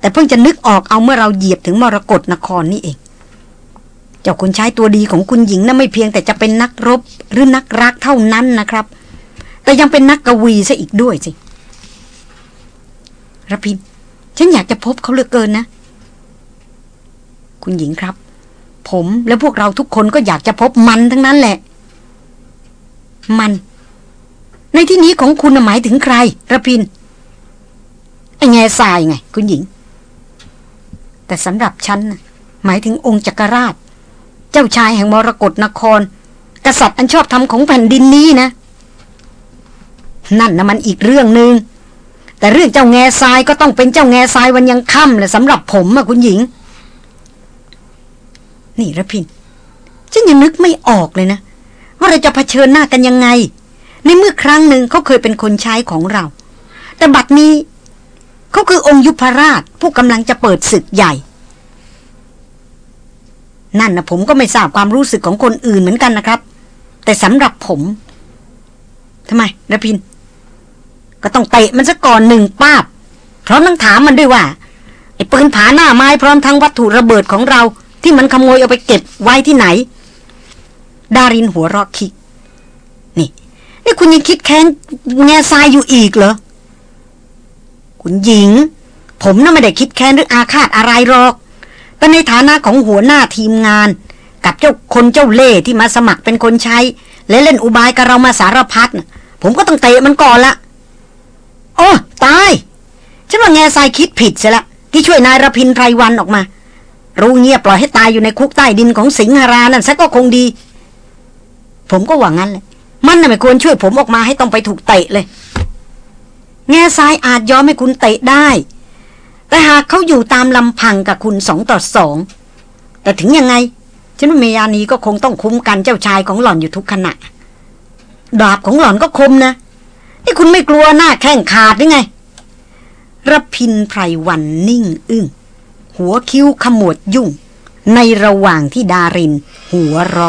แต่เพิ่งจะนึกออกเอาเมื่อเราเหยียบถึงมรกรนครนี่เอง เจ้าคนใช้ตัวดีของคุณหญิงนะ่ะไม่เพียงแต่จะเป็นนักรบหรือนักรักเท่านั้นนะครับ แต่ยังเป็นนักกวีซะอีกด้วยสิระพินฉันอยากจะพบเขาเหลือเกินนะ คุณหญิงครับ ผมและพวกเราทุกคนก็อยากจะพบมันทั้งนั้นแหละ มัน ในที่นี้ของคุณหมายถึงใครระพินไอ้แง่ทรายไง คุณหญิง แต่สำหรับฉันหมายถึงองค์จักรราช เจ้าชายแห่งมรกรนคร กษัตริย์อันชอบธรรมของแผ่นดินนี้นะ นั่นนะมันอีกเรื่องหนึง่งแต่เรื่องเจ้าแง่ทรายก็ต้องเป็นเจ้าแง่ทรายวันยังค่ำแหละสำหรับผมอะคุณหญิง นี่ระพิน ฉันยังนึกไม่ออกเลยนะ ว่าเราจะเผชิญหน้ากันยังไง ในเมื่อครั้งหนึ่งเขาเคยเป็นคนใช้ของเรา แต่บัดนี้เขาคือองค์ยุพราชผู้กำลังจะเปิดศึกใหญ่ นั่นนะผมก็ไม่ทราบความรู้สึกของคนอื่นเหมือนกันนะครับ แต่สำหรับผมทำไมระพิน ก็ต้องเตะมันซะก่อนหนึ่งป้าบพร้อมทั้งถามมันด้วยว่าไอ้ปืนผาหน้าไม้พร้อมทั้งวัตถุระเบิดของเรา ที่มันขโมยเอาไปเก็บไว้ที่ไหน ดารินหัวรอกคิก นี่ นี่คุณยังคิดแค้นแง่ทรายอยู่อีกเหรอ คุณหญิง ผมน่ะไม่ได้คิดแค้นหรืออาฆาตอะไรหรอก แต่ในฐานะของหัวหน้าทีมงาน กับเจ้าคนเจ้าเล่ที่มาสมัครเป็นคนใช้ และเล่นอุบายกับเรามาสารพัดผมก็ต้องเตะมันก่อนละโอ้ตาย ฉันว่าแง่ทรายคิดผิดเสียละที่ช่วยนายรพินไพรวันออกมา รู้เงียบปล่อยให้ตายอยู่ในคุกใต้ดินของสิงหรานั่นซะก็คงดี ผมก็หวังงั้นเลย มันน่ะไม่ควรช่วยผมออกมาให้ต้องไปถูกเตะเลย แง่ทรายอาจยอมให้คุณเตะได้ แต่หากเขาอยู่ตามลำพังกับคุณสองต่อสอง แต่ถึงยังไงฉันว่าเมยานีก็คงต้องคุ้มกันเจ้าชายของหล่อนอยู่ทุกขณะ ดาบของหล่อนก็คมนะนี่คุณไม่กลัวหน้าแข้งขาดหรือไงรพินไพรวันนิ่งอึง้ง หัวคิ้วขมวดยุ่ง ในระหว่างที่ดาริน หัวเราะ